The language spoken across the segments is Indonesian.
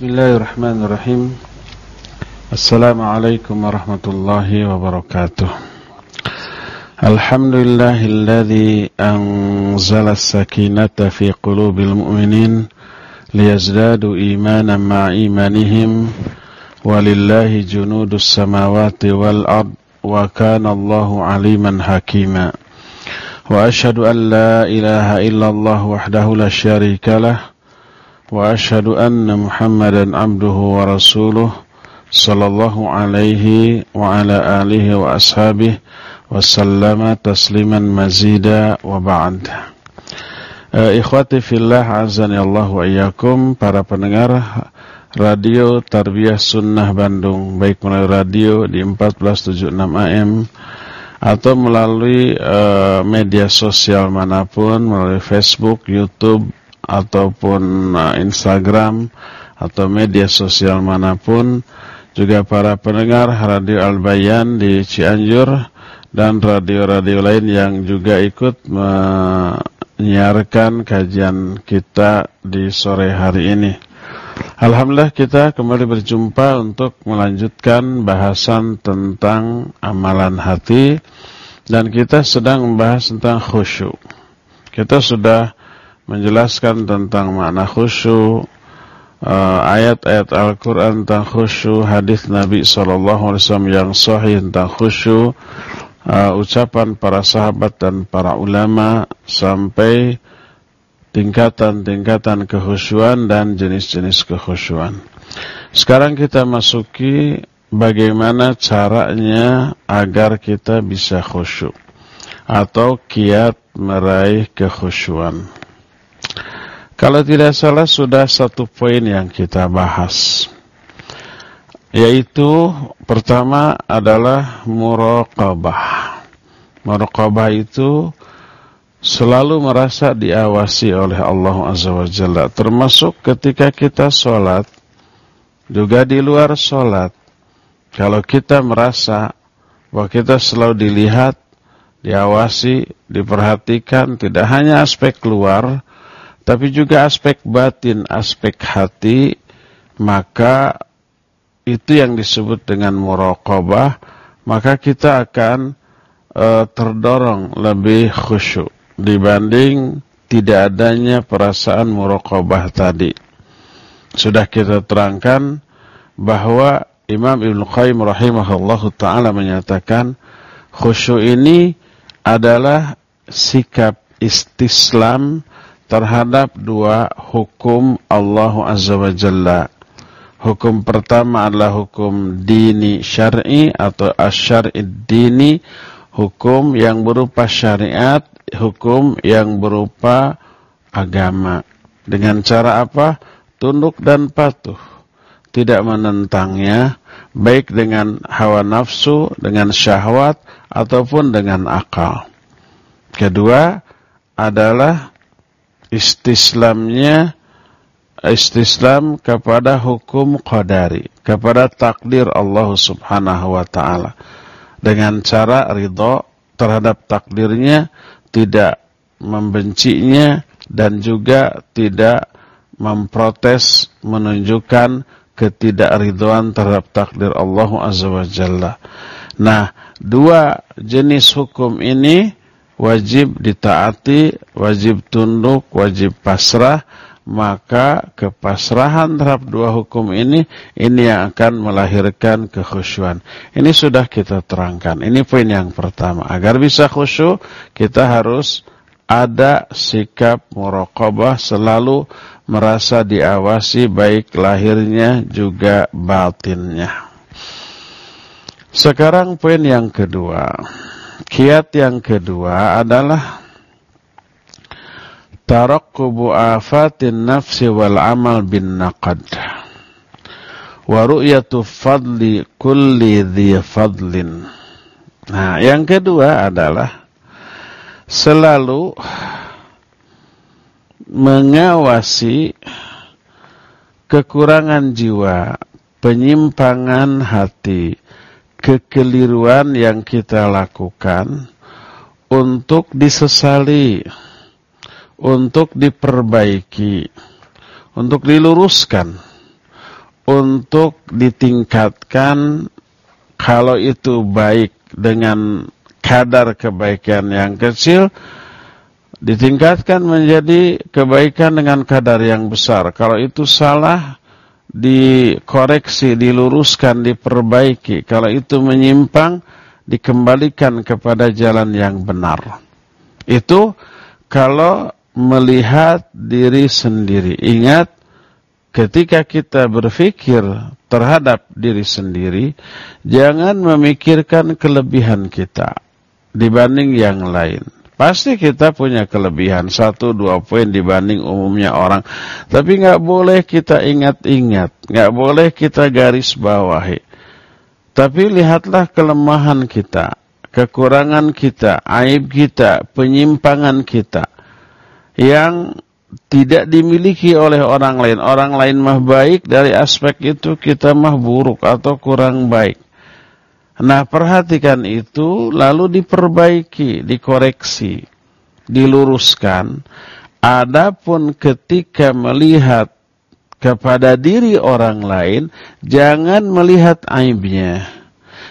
Bismillahirrahmanirrahim Assalamualaikum warahmatullahi wabarakatuh Alhamdulillahilladzi anzala as-sakinata fi qulubil mu'minin liyazdadu imanan ma'a imanihim walillahi junudus samawati wal ard wa kana Allahu aliman hakima Wa ashhadu an la ilaha illallah wahdahu la syarika lah وأشهد أن محمدا عبده ورسوله صلى الله عليه وعلى آله وأصحابه وسلم تسليما مزيدا وبعد Ikhwati fillah azani Allah wa iyyakum para pendengar Radio Tarbiyah Sunnah Bandung baik melalui radio di 1476 AM atau melalui uh, media sosial manapun melalui Facebook, YouTube ataupun uh, Instagram atau media sosial mana pun juga para pendengar Radio Al-Bayan di Cianjur dan radio-radio lain yang juga ikut menyiarkan kajian kita di sore hari ini. Alhamdulillah kita kembali berjumpa untuk melanjutkan bahasan tentang amalan hati dan kita sedang membahas tentang khusyuk. Kita sudah menjelaskan tentang makna khusyuk, uh, ayat-ayat Al-Quran tentang khusyuk, hadis Nabi SAW yang sahih tentang khusyuk, uh, ucapan para sahabat dan para ulama sampai tingkatan-tingkatan kekhusyuan dan jenis-jenis kekhusyuan. Sekarang kita masuki bagaimana caranya agar kita bisa khusyuk atau kiat meraih kekhusyuan. Kalau tidak salah sudah satu poin yang kita bahas. Yaitu pertama adalah muraqabah. Muraqabah itu selalu merasa diawasi oleh Allah Azza wa Jalla. Termasuk ketika kita sholat, juga di luar sholat. Kalau kita merasa bahwa kita selalu dilihat, diawasi, diperhatikan, tidak hanya aspek luar, tapi juga aspek batin, aspek hati, maka itu yang disebut dengan muraqabah, maka kita akan e, terdorong lebih khusyuk dibanding tidak adanya perasaan muraqabah tadi. Sudah kita terangkan bahwa Imam Ibn Qayyim rahimahullahu taala menyatakan khusyuk ini adalah sikap istislam terhadap dua hukum Allah Azza wa Jalla. Hukum pertama adalah hukum dini syar'i atau asyar'i dini, hukum yang berupa syariat, hukum yang berupa agama. Dengan cara apa? Tunduk dan patuh. Tidak menentangnya, baik dengan hawa nafsu, dengan syahwat, ataupun dengan akal. Kedua adalah istislamnya istislam kepada hukum qadari, kepada takdir Allah Subhanahu wa taala. Dengan cara ridho terhadap takdirnya, tidak membencinya dan juga tidak memprotes menunjukkan ketidakridhoan terhadap takdir Allah Azza wa Jalla. Nah, dua jenis hukum ini wajib ditaati, wajib tunduk, wajib pasrah, maka kepasrahan terhadap dua hukum ini ini yang akan melahirkan kekhusyuan. Ini sudah kita terangkan. Ini poin yang pertama. Agar bisa khusyuk, kita harus ada sikap muraqabah selalu merasa diawasi baik lahirnya juga batinnya. Sekarang poin yang kedua. Kiat yang kedua adalah tarakkubu afatin nafsi wal amal bin naqad wa ru'yatu fadli kulli dhi fadlin. Nah, yang kedua adalah selalu mengawasi kekurangan jiwa, penyimpangan hati, kekeliruan yang kita lakukan untuk disesali, untuk diperbaiki, untuk diluruskan, untuk ditingkatkan kalau itu baik dengan kadar kebaikan yang kecil ditingkatkan menjadi kebaikan dengan kadar yang besar. Kalau itu salah, dikoreksi, diluruskan, diperbaiki. Kalau itu menyimpang, dikembalikan kepada jalan yang benar. Itu kalau melihat diri sendiri. Ingat, ketika kita berpikir terhadap diri sendiri, jangan memikirkan kelebihan kita dibanding yang lain. Pasti kita punya kelebihan satu dua poin dibanding umumnya orang. Tapi nggak boleh kita ingat-ingat, nggak boleh kita garis bawahi. Tapi lihatlah kelemahan kita, kekurangan kita, aib kita, penyimpangan kita yang tidak dimiliki oleh orang lain. Orang lain mah baik dari aspek itu kita mah buruk atau kurang baik. Nah perhatikan itu lalu diperbaiki, dikoreksi, diluruskan. Adapun ketika melihat kepada diri orang lain, jangan melihat aibnya.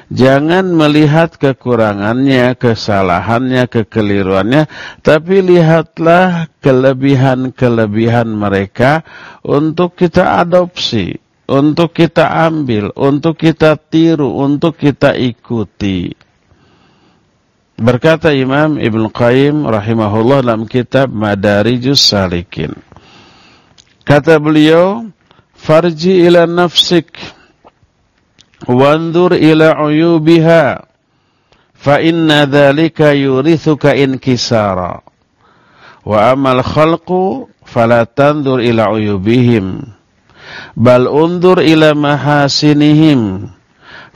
Jangan melihat kekurangannya, kesalahannya, kekeliruannya, tapi lihatlah kelebihan-kelebihan mereka untuk kita adopsi untuk kita ambil, untuk kita tiru, untuk kita ikuti. Berkata Imam Ibn Qayyim rahimahullah dalam kitab Madarijus Salikin. Kata beliau, Farji ila nafsik, wandur ila uyubiha, fa inna dhalika yurithuka inkisara. Wa amal khalqu, fala tandur ila uyubihim bal undur ila mahasinihim.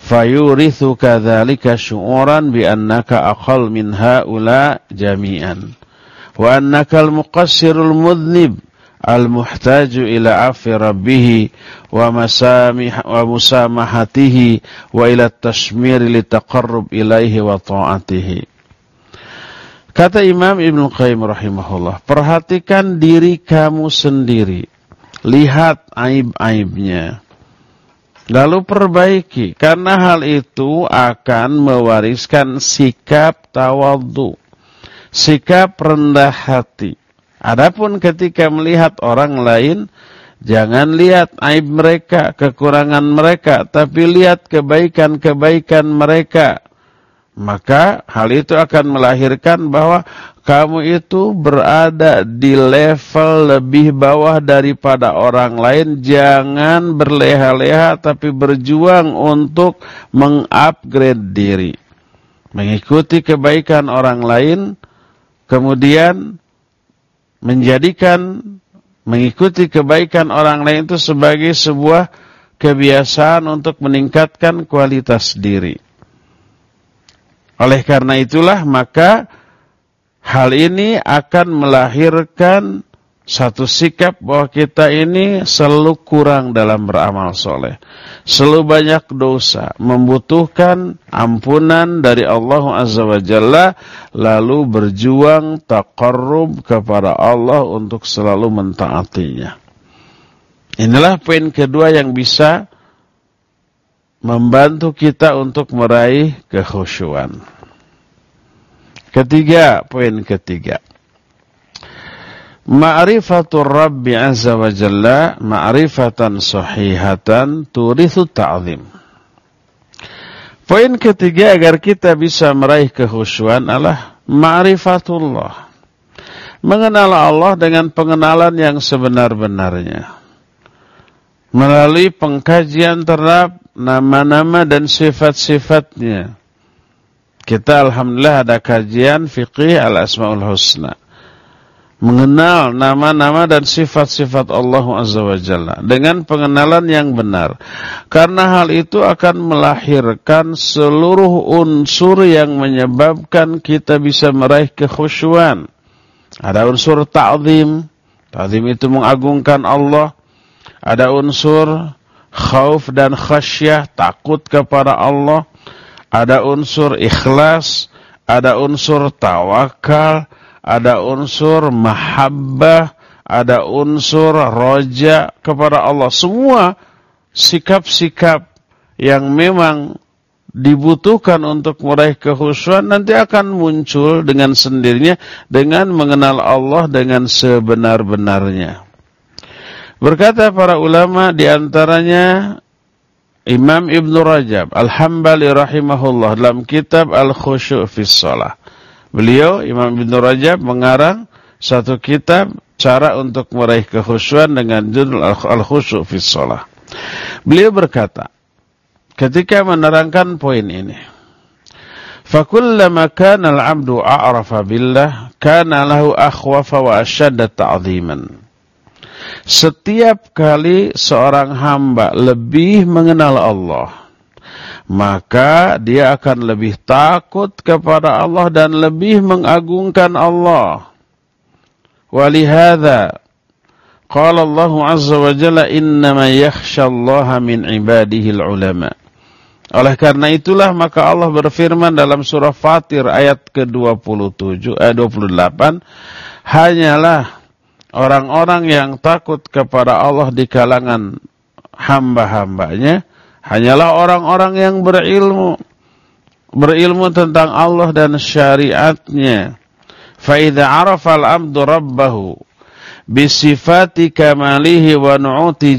Fayurithu kadzalika syu'uran bi annaka aqal min haula jami'an. Wa annaka al-muqassirul mudhnib al-muhtaju ila afi rabbih wa masamih wa musamahatihi wa ila tashmir li taqarrub ilaihi wa ta'atihi. Kata Imam Ibn Qayyim rahimahullah, perhatikan diri kamu sendiri lihat aib-aibnya. Lalu perbaiki, karena hal itu akan mewariskan sikap tawadhu, sikap rendah hati. Adapun ketika melihat orang lain, jangan lihat aib mereka, kekurangan mereka, tapi lihat kebaikan-kebaikan mereka. Maka hal itu akan melahirkan bahwa kamu itu berada di level lebih bawah daripada orang lain. Jangan berleha-leha tapi berjuang untuk mengupgrade diri. Mengikuti kebaikan orang lain, kemudian menjadikan mengikuti kebaikan orang lain itu sebagai sebuah kebiasaan untuk meningkatkan kualitas diri. Oleh karena itulah maka hal ini akan melahirkan satu sikap bahwa kita ini selalu kurang dalam beramal soleh. Selalu banyak dosa. Membutuhkan ampunan dari Allah Azza wa Jalla. Lalu berjuang taqarrub kepada Allah untuk selalu mentaatinya. Inilah poin kedua yang bisa membantu kita untuk meraih kekhusyuan. Ketiga, poin ketiga. Ma'rifatul Rabbi Azza wa Jalla ma'rifatan sahihatan turithu ta'zim. Poin ketiga agar kita bisa meraih kekhusyuan adalah ma'rifatullah. Mengenal Allah dengan pengenalan yang sebenar-benarnya. Melalui pengkajian terhadap nama-nama dan sifat-sifatnya. Kita Alhamdulillah ada kajian fiqih al-asma'ul husna. Mengenal nama-nama dan sifat-sifat Allah Azza wa Jalla. Dengan pengenalan yang benar. Karena hal itu akan melahirkan seluruh unsur yang menyebabkan kita bisa meraih kekhusyuan. Ada unsur ta'zim. Ta'zim itu mengagungkan Allah. Ada unsur khauf dan khasyah, takut kepada Allah, ada unsur ikhlas, ada unsur tawakal, ada unsur mahabbah, ada unsur roja kepada Allah. Semua sikap-sikap yang memang dibutuhkan untuk meraih kehusuan nanti akan muncul dengan sendirinya dengan mengenal Allah dengan sebenar-benarnya. Berkata para ulama di antaranya Imam Ibn Rajab Al-Hambali rahimahullah dalam kitab Al-Khusyu' fi Salah. Beliau Imam Ibn Rajab mengarang satu kitab cara untuk meraih kehusuan dengan judul Al-Khusyu' fi Salah. Beliau berkata, ketika menerangkan poin ini. Kana al-'abdu a'rafa billah kana lahu akhwafa wa ashadda ta'ziman. Setiap kali seorang hamba lebih mengenal Allah, maka dia akan lebih takut kepada Allah dan lebih mengagungkan Allah. Walihada qala Allah azza wa jalla innama yakhshallaha min ibadihi al-ulama. Oleh karena itulah maka Allah berfirman dalam surah Fatir ayat ke-27 eh 28 hanyalah orang-orang yang takut kepada Allah di kalangan hamba-hambanya hanyalah orang-orang yang berilmu. Berilmu tentang Allah dan syariatnya. Fa idza arafa al-abdu rabbahu bi sifati kamalihi wa nu'uti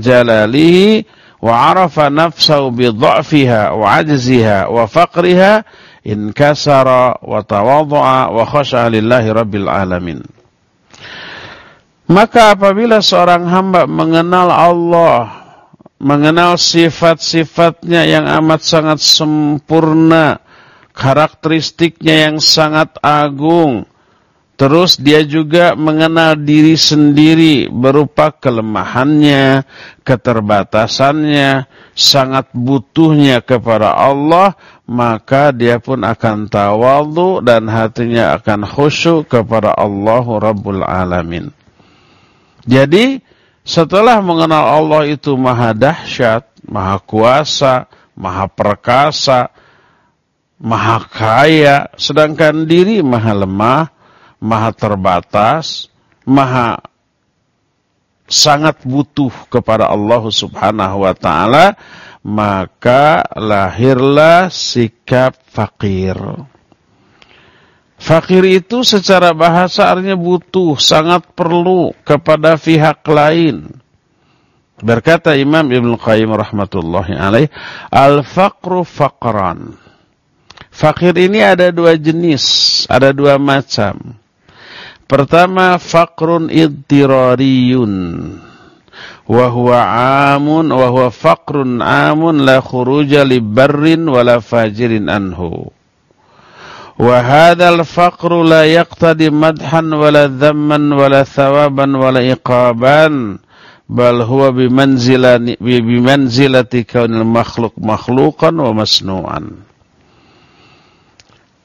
jalalihi wa arafa nafsahu bi dha'fiha wa ajziha wa faqriha inkasara wa tawadha'a wa khasha lillahi rabbil alamin. Maka apabila seorang hamba mengenal Allah, mengenal sifat-sifatnya yang amat sangat sempurna, karakteristiknya yang sangat agung, Terus dia juga mengenal diri sendiri berupa kelemahannya, keterbatasannya, sangat butuhnya kepada Allah, maka dia pun akan tawadhu dan hatinya akan khusyuk kepada Allah Rabbul Alamin. Jadi, setelah mengenal Allah itu maha dahsyat, maha kuasa, maha perkasa, maha kaya, sedangkan diri maha lemah, maha terbatas, maha sangat butuh kepada Allah Subhanahu wa taala, maka lahirlah sikap fakir. Fakir itu secara bahasa artinya butuh, sangat perlu kepada pihak lain. Berkata Imam Ibn Qayyim rahmatullahi alaih, Al-faqru faqran. Fakir ini ada dua jenis, ada dua macam. Pertama faqrun idtirariyun wa huwa amun wa huwa faqrun amun la khuruja li barrin wala fajirin anhu. Wa hadzal faqru la yaqtadi madhan wala dhamman wala thawaban wala iqaban bal huwa bimanzilati bimanzilati kaunil makhluq makhluqan wa masnu'an.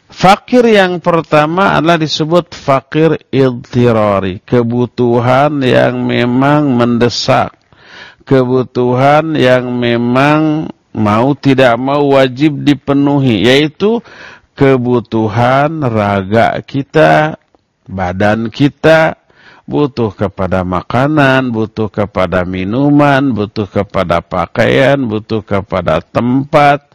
Fakir yang pertama adalah disebut fakir iltirari. Kebutuhan yang memang mendesak. Kebutuhan yang memang mau tidak mau wajib dipenuhi. Yaitu kebutuhan raga kita, badan kita, butuh kepada makanan, butuh kepada minuman, butuh kepada pakaian, butuh kepada tempat,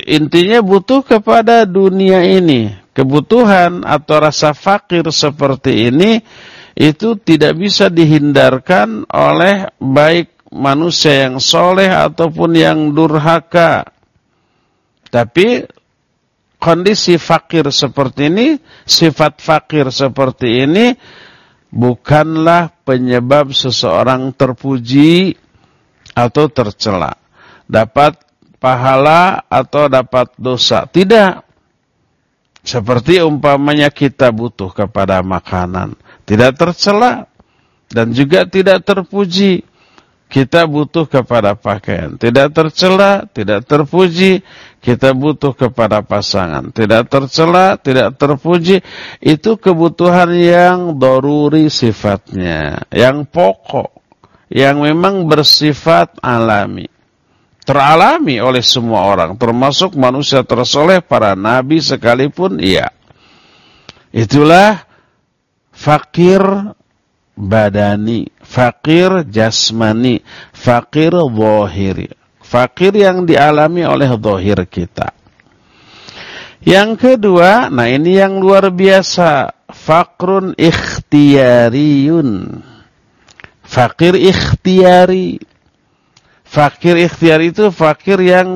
intinya butuh kepada dunia ini. Kebutuhan atau rasa fakir seperti ini itu tidak bisa dihindarkan oleh baik manusia yang soleh ataupun yang durhaka. Tapi kondisi fakir seperti ini, sifat fakir seperti ini bukanlah penyebab seseorang terpuji atau tercela. Dapat pahala atau dapat dosa. Tidak. Seperti umpamanya kita butuh kepada makanan. Tidak tercela dan juga tidak terpuji. Kita butuh kepada pakaian. Tidak tercela, tidak terpuji. Kita butuh kepada pasangan. Tidak tercela, tidak terpuji. Itu kebutuhan yang doruri sifatnya. Yang pokok. Yang memang bersifat alami teralami oleh semua orang, termasuk manusia tersoleh, para nabi sekalipun, iya. Itulah fakir badani, fakir jasmani, fakir zahiri. Fakir yang dialami oleh zahir kita. Yang kedua, nah ini yang luar biasa, fakrun ikhtiyariyun. Fakir ikhtiari. Fakir ikhtiari itu fakir yang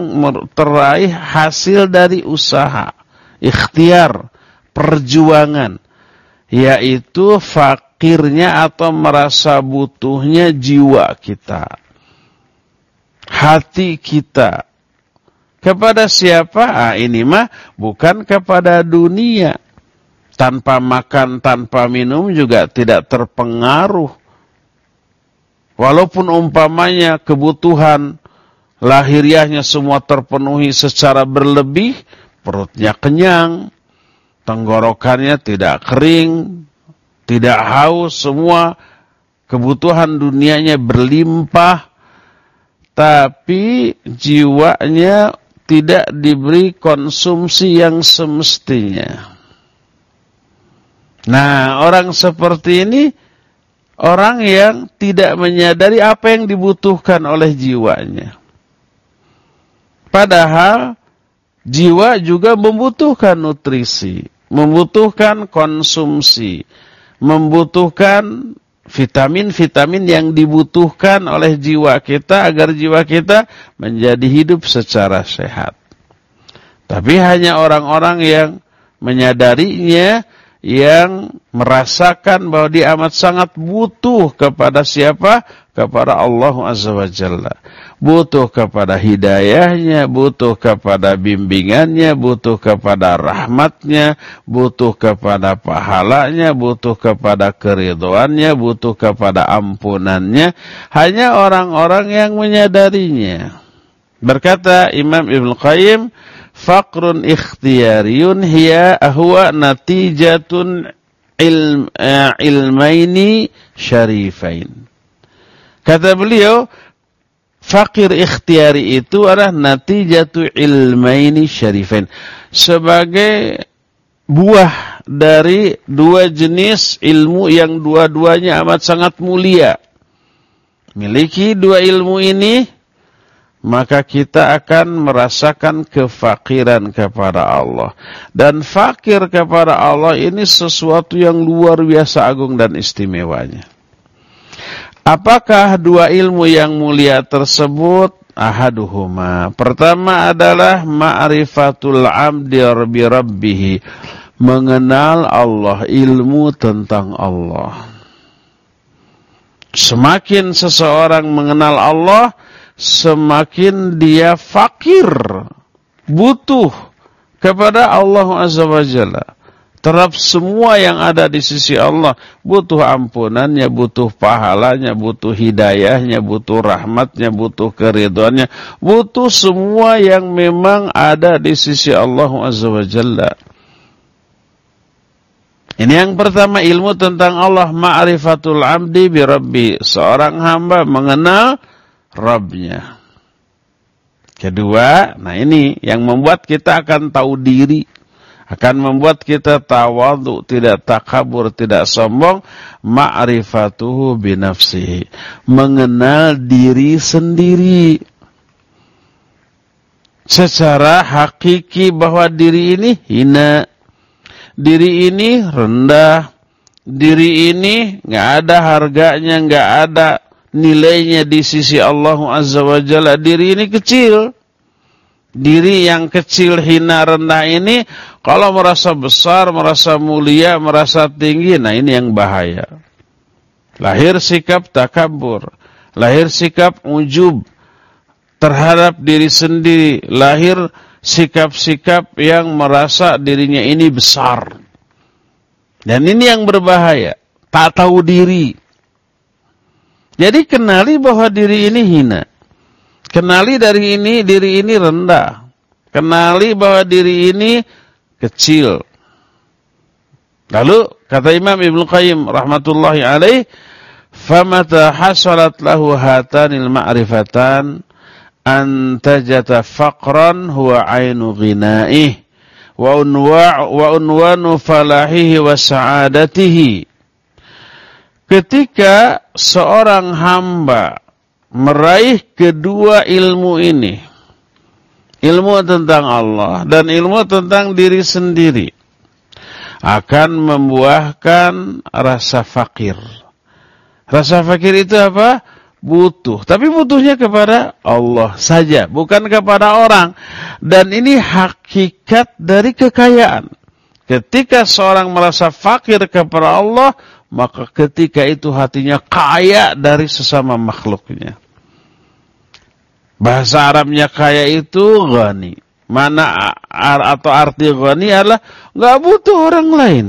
teraih hasil dari usaha, ikhtiar, perjuangan. Yaitu fakirnya atau merasa butuhnya jiwa kita. Hati kita. Kepada siapa? Ah, ini mah bukan kepada dunia. Tanpa makan, tanpa minum juga tidak terpengaruh Walaupun umpamanya kebutuhan lahiriahnya semua terpenuhi secara berlebih, perutnya kenyang, tenggorokannya tidak kering, tidak haus, semua kebutuhan dunianya berlimpah, tapi jiwanya tidak diberi konsumsi yang semestinya. Nah, orang seperti ini Orang yang tidak menyadari apa yang dibutuhkan oleh jiwanya. Padahal jiwa juga membutuhkan nutrisi, membutuhkan konsumsi, membutuhkan vitamin-vitamin yang dibutuhkan oleh jiwa kita agar jiwa kita menjadi hidup secara sehat. Tapi hanya orang-orang yang menyadarinya yang merasakan bahwa dia amat sangat butuh kepada siapa? Kepada Allah Azza wa Jalla. Butuh kepada hidayahnya, butuh kepada bimbingannya, butuh kepada rahmatnya, butuh kepada pahalanya, butuh kepada keriduannya, butuh kepada ampunannya. Hanya orang-orang yang menyadarinya. Berkata Imam Ibn Qayyim, Fakrun ikhtiyariyun hiya ahwa natijatun ilm, uh, ilmaini syarifain. Kata beliau, fakir ikhtiyari itu adalah natijatu ilmaini syarifain. Sebagai buah dari dua jenis ilmu yang dua-duanya amat sangat mulia. Miliki dua ilmu ini maka kita akan merasakan kefakiran kepada Allah. Dan fakir kepada Allah ini sesuatu yang luar biasa agung dan istimewanya. Apakah dua ilmu yang mulia tersebut? Ahaduhuma. Pertama adalah ma'rifatul amdi rabbi rabbihi. Mengenal Allah, ilmu tentang Allah. Semakin seseorang mengenal Allah, semakin dia fakir, butuh kepada Allah Azza wa Jalla. Terhadap semua yang ada di sisi Allah. Butuh ampunannya, butuh pahalanya, butuh hidayahnya, butuh rahmatnya, butuh keriduannya. Butuh semua yang memang ada di sisi Allah Azza wa Jalla. Ini yang pertama ilmu tentang Allah. Ma'rifatul amdi bi Rabbi. Seorang hamba mengenal Robnya. Kedua, nah ini yang membuat kita akan tahu diri. Akan membuat kita tawadu, tidak takabur, tidak sombong. Ma'rifatuhu binafsihi. Mengenal diri sendiri. Secara hakiki bahwa diri ini hina. Diri ini rendah. Diri ini nggak ada harganya, nggak ada nilainya di sisi Allah Azza wa Jalla diri ini kecil. Diri yang kecil, hina, rendah ini kalau merasa besar, merasa mulia, merasa tinggi, nah ini yang bahaya. Lahir sikap takabur, lahir sikap ujub terhadap diri sendiri, lahir sikap-sikap yang merasa dirinya ini besar. Dan ini yang berbahaya, tak tahu diri. Jadi kenali bahwa diri ini hina. Kenali dari ini diri ini rendah. Kenali bahwa diri ini kecil. Lalu kata Imam Ibnu Qayyim rahmatullahi alaih, "Famata hasalat lahu hatanil ma'rifatan an tajata faqran huwa ainu ghinaih wa unwa wa unwanu falahihi wa sa'adatihi." Ketika seorang hamba meraih kedua ilmu ini, ilmu tentang Allah dan ilmu tentang diri sendiri, akan membuahkan rasa fakir. Rasa fakir itu apa? Butuh. Tapi butuhnya kepada Allah saja, bukan kepada orang. Dan ini hakikat dari kekayaan. Ketika seorang merasa fakir kepada Allah, maka ketika itu hatinya kaya dari sesama makhluknya. Bahasa Arabnya kaya itu ghani. Mana atau arti ghani adalah nggak butuh orang lain.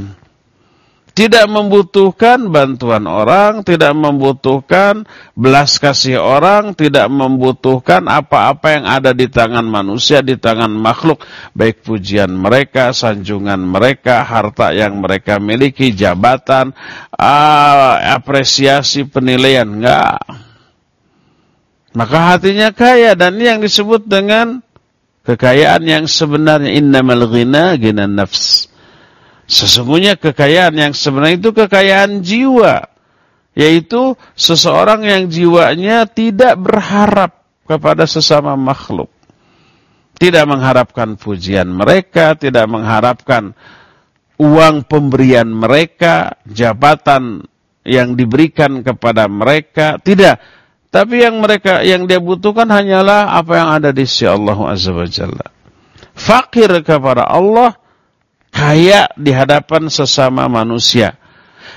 Tidak membutuhkan bantuan orang, tidak membutuhkan belas kasih orang, tidak membutuhkan apa-apa yang ada di tangan manusia, di tangan makhluk. Baik pujian mereka, sanjungan mereka, harta yang mereka miliki, jabatan, apresiasi, penilaian. Enggak. Maka hatinya kaya dan ini yang disebut dengan kekayaan yang sebenarnya. Innamal ghina ghina nafs Sesungguhnya kekayaan yang sebenarnya itu kekayaan jiwa. Yaitu seseorang yang jiwanya tidak berharap kepada sesama makhluk. Tidak mengharapkan pujian mereka, tidak mengharapkan uang pemberian mereka, jabatan yang diberikan kepada mereka, tidak. Tapi yang mereka yang dia butuhkan hanyalah apa yang ada di sisi Allah Azza wa Jalla. Fakir kepada Allah kaya di hadapan sesama manusia.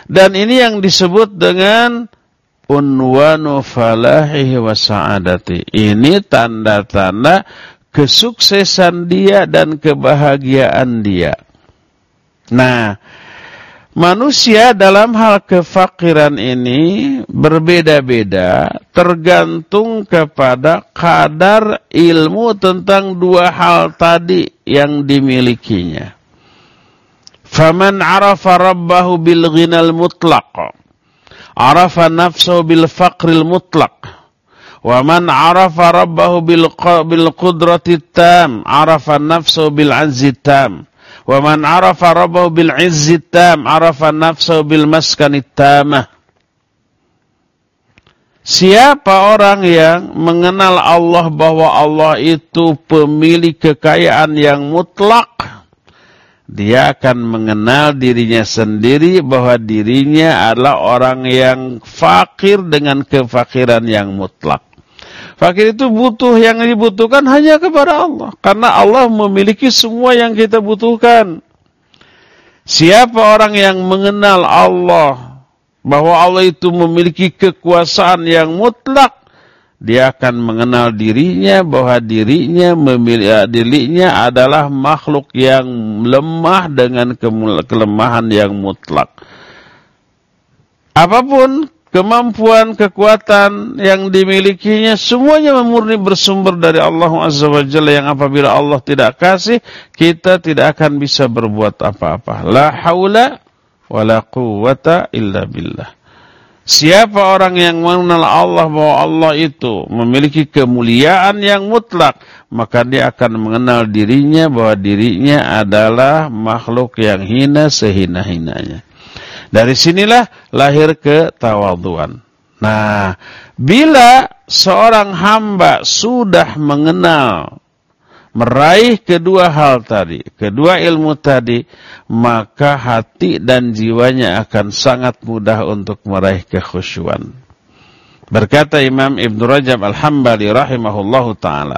Dan ini yang disebut dengan unwanu falahihi wa sa'adati. Ini tanda-tanda kesuksesan dia dan kebahagiaan dia. Nah, manusia dalam hal kefakiran ini berbeda-beda tergantung kepada kadar ilmu tentang dua hal tadi yang dimilikinya. Faman arafa rabbahu bil ghinal mutlaq. Arafa nafsahu bil faqril mutlaq. Wa man arafa rabbahu bil bil qudrati tam, arafa nafsahu bil azzi tam. Wa man arafa rabbahu bil izzi tam, arafa nafsahu bil maskani tamah. Siapa orang yang mengenal Allah bahwa Allah itu pemilik kekayaan yang mutlak dia akan mengenal dirinya sendiri bahwa dirinya adalah orang yang fakir dengan kefakiran yang mutlak. Fakir itu butuh yang dibutuhkan hanya kepada Allah. Karena Allah memiliki semua yang kita butuhkan. Siapa orang yang mengenal Allah bahwa Allah itu memiliki kekuasaan yang mutlak, dia akan mengenal dirinya bahwa dirinya memilih dirinya adalah makhluk yang lemah dengan kelemahan yang mutlak. Apa pun kemampuan, kekuatan yang dimilikinya semuanya memurni bersumber dari Allah Azza wa Jalla yang apabila Allah tidak kasih kita tidak akan bisa berbuat apa-apa. La haula wala quwwata illa billah. Siapa orang yang mengenal Allah bahwa Allah itu memiliki kemuliaan yang mutlak, maka dia akan mengenal dirinya bahwa dirinya adalah makhluk yang hina sehina-hinanya. Dari sinilah lahir ketawaduan. Nah, bila seorang hamba sudah mengenal meraih kedua hal tadi, kedua ilmu tadi, maka hati dan jiwanya akan sangat mudah untuk meraih kekhusyuan. Berkata Imam Ibn Rajab Al-Hambali rahimahullahu taala.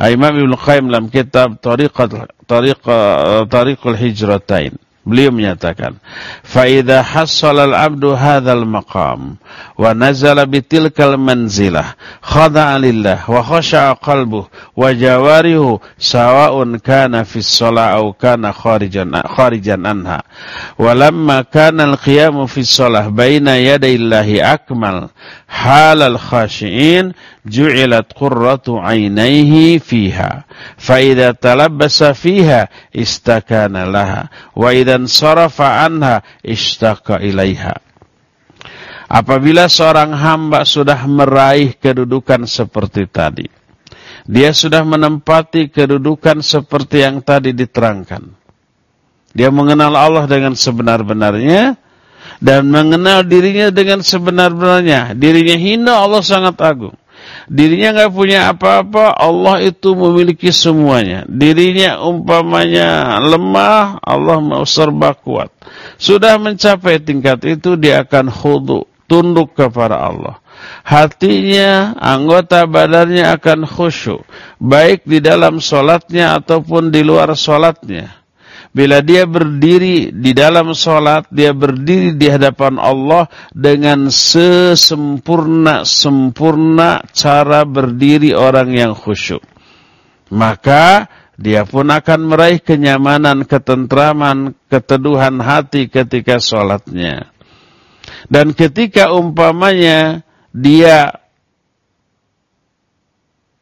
Imam Ibn Qayyim dalam kitab Tariqat Tariqah Tariqul Hijratain. Beliau menyatakan, "Faida hassal al-'abdu hadzal maqam wa nazala bitilkal manzilah, khada'a lillah wa khasha'a qalbuhu wa jawarihu sawa'un kana fi shalah aw kana kharijan kharijan anha." Walamma kana al-qiyamu fi shalah baina yaday Allahi akmal halal khashi'in ju'ilat qurratu 'ainaihi fiha fa idza talabbasa fiha istakana laha wa idza sarafa anha ishtaka ilaiha apabila seorang hamba sudah meraih kedudukan seperti tadi dia sudah menempati kedudukan seperti yang tadi diterangkan dia mengenal Allah dengan sebenar-benarnya dan mengenal dirinya dengan sebenar-benarnya. Dirinya hina, Allah sangat agung. Dirinya nggak punya apa-apa, Allah itu memiliki semuanya. Dirinya umpamanya lemah, Allah mau serba kuat. Sudah mencapai tingkat itu, dia akan khudu, tunduk kepada Allah. Hatinya, anggota badannya akan khusyuk, baik di dalam solatnya ataupun di luar solatnya. Bila dia berdiri di dalam sholat, dia berdiri di hadapan Allah dengan sesempurna-sempurna cara berdiri orang yang khusyuk. Maka dia pun akan meraih kenyamanan, ketentraman, keteduhan hati ketika sholatnya. Dan ketika umpamanya dia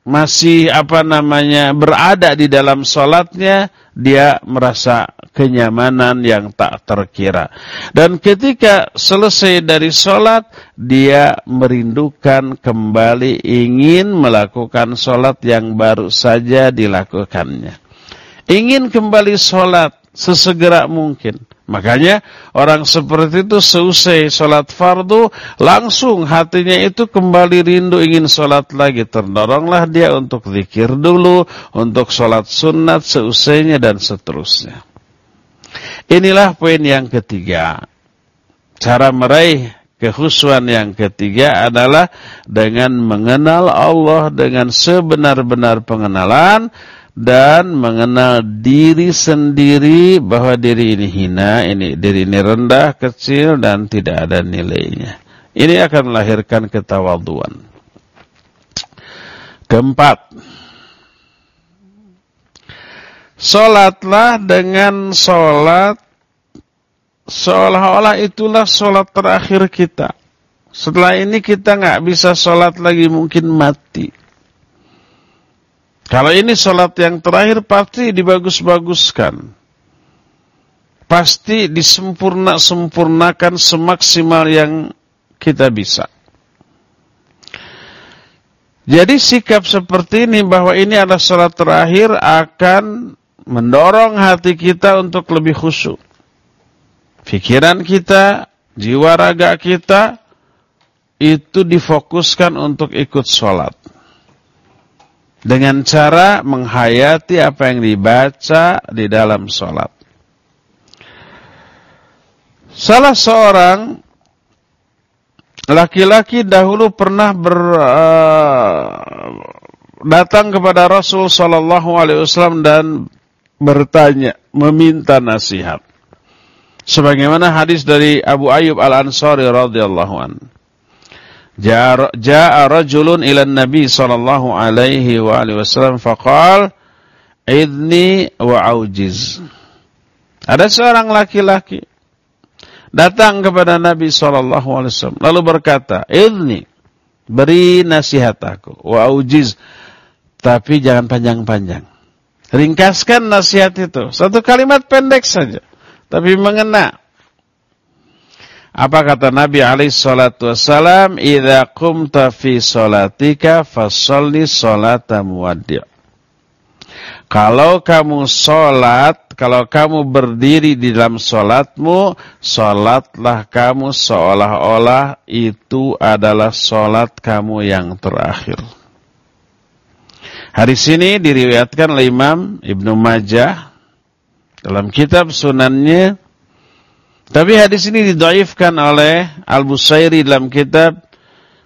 masih apa namanya berada di dalam sholatnya, dia merasa kenyamanan yang tak terkira. Dan ketika selesai dari sholat, dia merindukan kembali ingin melakukan sholat yang baru saja dilakukannya. Ingin kembali sholat sesegera mungkin. Makanya orang seperti itu seusai sholat fardu langsung hatinya itu kembali rindu ingin sholat lagi. Terdoronglah dia untuk zikir dulu, untuk sholat sunat seusainya dan seterusnya. Inilah poin yang ketiga. Cara meraih kehusuan yang ketiga adalah dengan mengenal Allah dengan sebenar-benar pengenalan dan mengenal diri sendiri bahwa diri ini hina, ini diri ini rendah, kecil dan tidak ada nilainya. Ini akan melahirkan ketawaduan. Keempat, Solatlah dengan solat seolah-olah itulah solat terakhir kita. Setelah ini kita nggak bisa solat lagi mungkin mati. Kalau ini sholat yang terakhir pasti dibagus-baguskan. Pasti disempurna-sempurnakan semaksimal yang kita bisa. Jadi sikap seperti ini bahwa ini adalah sholat terakhir akan mendorong hati kita untuk lebih khusyuk. Pikiran kita, jiwa raga kita itu difokuskan untuk ikut sholat dengan cara menghayati apa yang dibaca di dalam sholat. Salah seorang laki-laki dahulu pernah ber, uh, datang kepada Rasul Sallallahu Alaihi Wasallam dan bertanya, meminta nasihat. Sebagaimana hadis dari Abu Ayyub Al Ansari radhiyallahu anhu. Ja'a rajulun ila Nabi sallallahu alaihi wa alihi wasallam faqal idni wa aujiz. Ada seorang laki-laki datang kepada Nabi sallallahu alaihi wasallam lalu berkata, "Idni, beri nasihat aku wa aujiz, tapi jangan panjang-panjang." Ringkaskan nasihat itu, satu kalimat pendek saja, tapi mengena. Apa kata Nabi alaihi salatu wassalam, "Idza qumta fi salatika salata muwaddi'." Kalau kamu salat, kalau kamu berdiri di dalam salatmu, salatlah kamu seolah-olah itu adalah salat kamu yang terakhir. Hadis ini diriwayatkan oleh Imam Ibnu Majah dalam kitab Sunannya tapi hadis ini didoifkan oleh Al-Busairi dalam kitab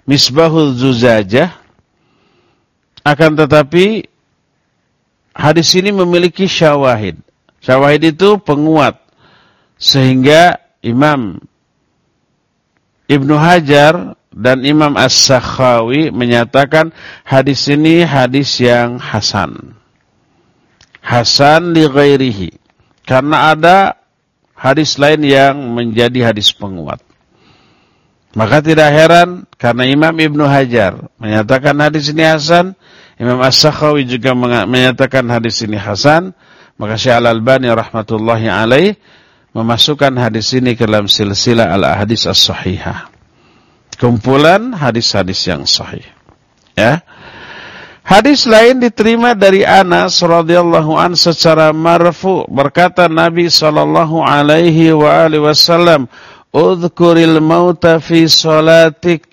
Misbahul Zuzajah. Akan tetapi hadis ini memiliki syawahid. Syawahid itu penguat. Sehingga Imam Ibnu Hajar dan Imam As-Sakhawi menyatakan hadis ini hadis yang hasan. Hasan li ghairihi. Karena ada hadis lain yang menjadi hadis penguat. Maka tidak heran karena Imam Ibnu Hajar menyatakan hadis ini hasan, Imam As-Sakhawi juga menyatakan hadis ini hasan, maka Syekh Al-Albani rahmatullahi alaih memasukkan hadis ini ke dalam silsilah al-hadis as-sahihah. Kumpulan hadis-hadis yang sahih. Ya. Hadis lain diterima dari Anas radhiyallahu an secara marfu. Berkata Nabi sallallahu alaihi wa alihi wasallam udhkuril mauta fi salatik.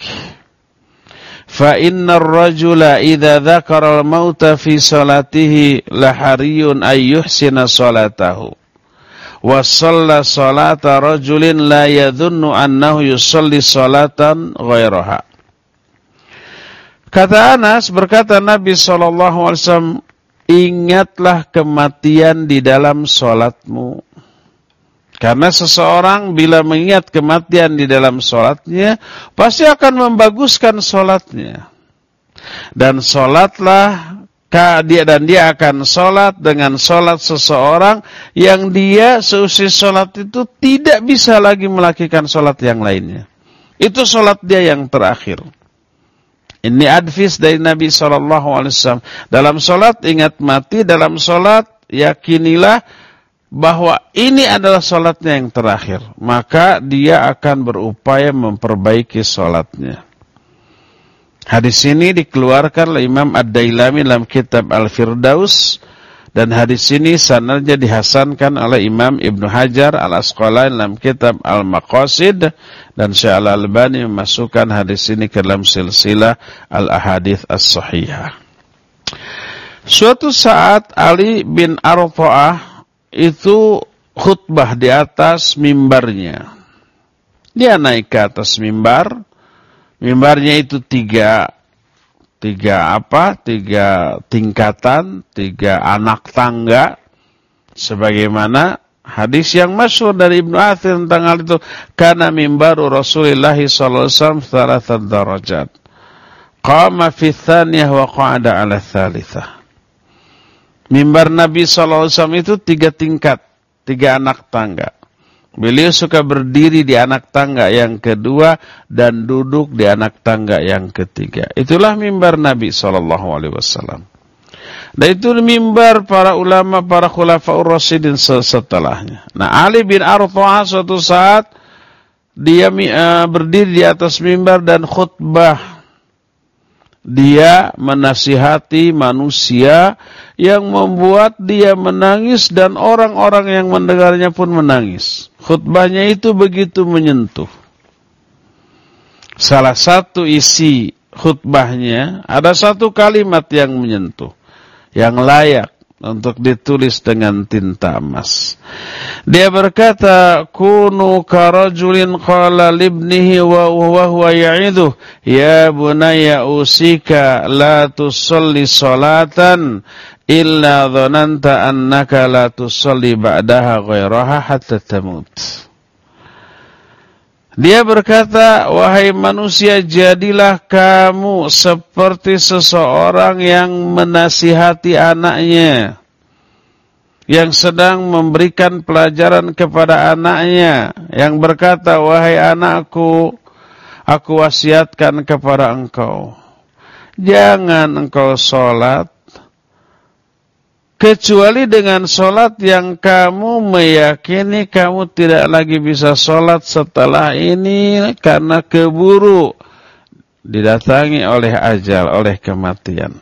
Fa innar rajula idza dzakara al mauta fi salatihi lahariyun ay yuhsina salatahu. Wa shalla salata rajulin la yadhunnu annahu yusalli salatan ghairaha Kata Anas berkata Nabi wasallam ingatlah kematian di dalam salatmu karena seseorang bila mengingat kematian di dalam sholatnya, pasti akan membaguskan sholatnya. Dan sholatlah dia dan dia akan sholat dengan sholat seseorang yang dia seusia sholat itu tidak bisa lagi melakukan sholat yang lainnya. Itu sholat dia yang terakhir. Ini advis dari Nabi SAW. Dalam sholat ingat mati, dalam sholat yakinilah bahwa ini adalah sholatnya yang terakhir, maka dia akan berupaya memperbaiki sholatnya. Hadis ini dikeluarkan oleh Imam Ad-Dailami dalam kitab Al-Firdaus dan hadis ini sanadnya dihasankan oleh Imam Ibnu Hajar Al-Asqalani dalam kitab Al-Maqasid dan Syekh Al-Albani memasukkan hadis ini ke dalam silsilah Al-Ahadits As-Sahihah. Suatu saat Ali bin Arfa'ah itu khutbah di atas mimbarnya. Dia naik ke atas mimbar. Mimbarnya itu tiga, tiga apa? Tiga tingkatan, tiga anak tangga. Sebagaimana hadis yang masyhur dari Ibnu Athir tentang hal itu. Karena mimbaru Rasulullah sallallahu alaihi wasallam thalathat darajat. Qama fi thaniyah wa qa'ada ala thalithah. Mimbar Nabi SAW itu tiga tingkat, tiga anak tangga. Beliau suka berdiri di anak tangga yang kedua dan duduk di anak tangga yang ketiga. Itulah mimbar Nabi SAW. Dan itu mimbar para ulama, para khulafaur rasyidin setelahnya. Nah Ali bin Arfa'ah suatu saat dia uh, berdiri di atas mimbar dan khutbah dia menasihati manusia yang membuat dia menangis dan orang-orang yang mendengarnya pun menangis. Khutbahnya itu begitu menyentuh. Salah satu isi khutbahnya ada satu kalimat yang menyentuh, yang layak untuk ditulis dengan tinta emas. Dia berkata, "Kunu karajulin qala libnihi wa huwa ya'idhu, ya bunayya usika la tusalli salatan illa dhananta annaka la tusalli ba'daha ghairaha hatta tamut." Dia berkata, wahai manusia jadilah kamu seperti seseorang yang menasihati anaknya. Yang sedang memberikan pelajaran kepada anaknya. Yang berkata, wahai anakku, aku wasiatkan kepada engkau. Jangan engkau sholat Kecuali dengan sholat yang kamu meyakini kamu tidak lagi bisa sholat setelah ini karena keburu didatangi oleh ajal, oleh kematian.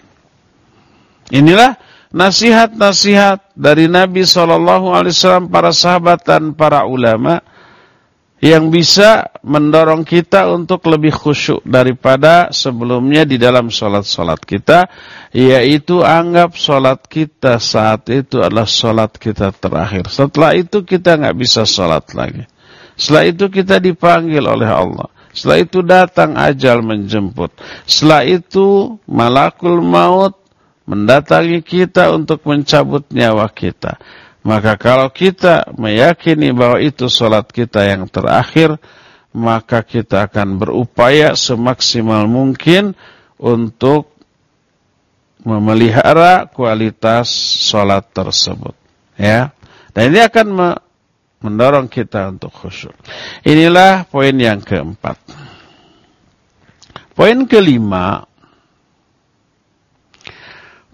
Inilah nasihat-nasihat dari Nabi SAW, para sahabat dan para ulama yang bisa mendorong kita untuk lebih khusyuk daripada sebelumnya di dalam sholat-sholat kita, yaitu anggap sholat kita saat itu adalah sholat kita terakhir. Setelah itu kita nggak bisa sholat lagi. Setelah itu kita dipanggil oleh Allah. Setelah itu datang ajal menjemput. Setelah itu malakul maut mendatangi kita untuk mencabut nyawa kita. Maka kalau kita meyakini bahwa itu sholat kita yang terakhir, maka kita akan berupaya semaksimal mungkin untuk memelihara kualitas sholat tersebut. Ya, Dan ini akan mendorong kita untuk khusyuk. Inilah poin yang keempat. Poin kelima,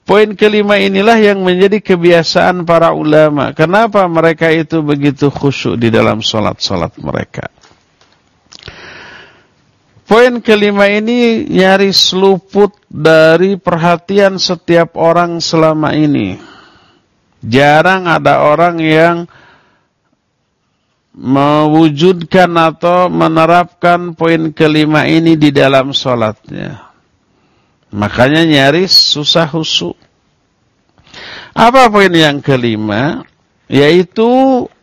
Poin kelima inilah yang menjadi kebiasaan para ulama. Kenapa mereka itu begitu khusyuk di dalam solat-solat mereka? Poin kelima ini nyaris luput dari perhatian setiap orang selama ini. Jarang ada orang yang mewujudkan atau menerapkan poin kelima ini di dalam sholatnya. Makanya nyaris susah husu. Apa poin yang kelima? Yaitu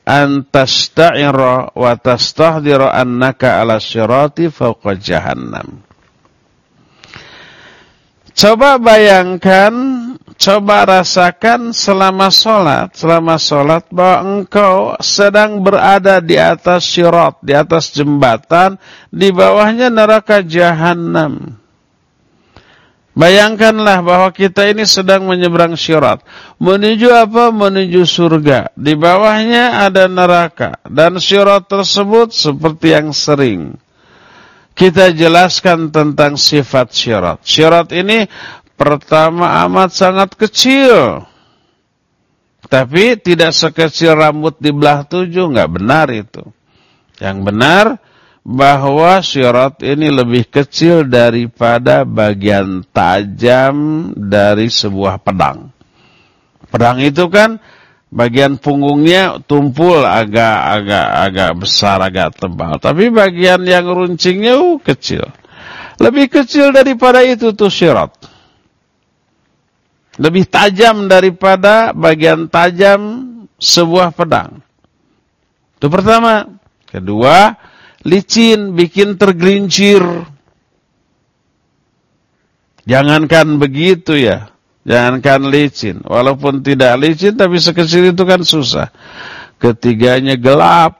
antasta'ira wa tastahdira annaka ala syirati fauqa jahannam. Coba bayangkan, coba rasakan selama sholat, selama sholat bahwa engkau sedang berada di atas syirat, di atas jembatan, di bawahnya neraka jahanam. Bayangkanlah bahwa kita ini sedang menyeberang syirat. Menuju apa? Menuju surga. Di bawahnya ada neraka. Dan syirat tersebut seperti yang sering kita jelaskan tentang sifat syarat. Syarat ini pertama amat sangat kecil. Tapi tidak sekecil rambut di belah tujuh, nggak benar itu. Yang benar bahwa syarat ini lebih kecil daripada bagian tajam dari sebuah pedang. Pedang itu kan bagian punggungnya tumpul agak agak agak besar agak tebal. Tapi bagian yang runcingnya uh, kecil. Lebih kecil daripada itu tuh syirat. Lebih tajam daripada bagian tajam sebuah pedang. Itu pertama. Kedua licin bikin tergelincir jangankan begitu ya Jangankan licin. Walaupun tidak licin tapi sekecil itu kan susah. Ketiganya gelap.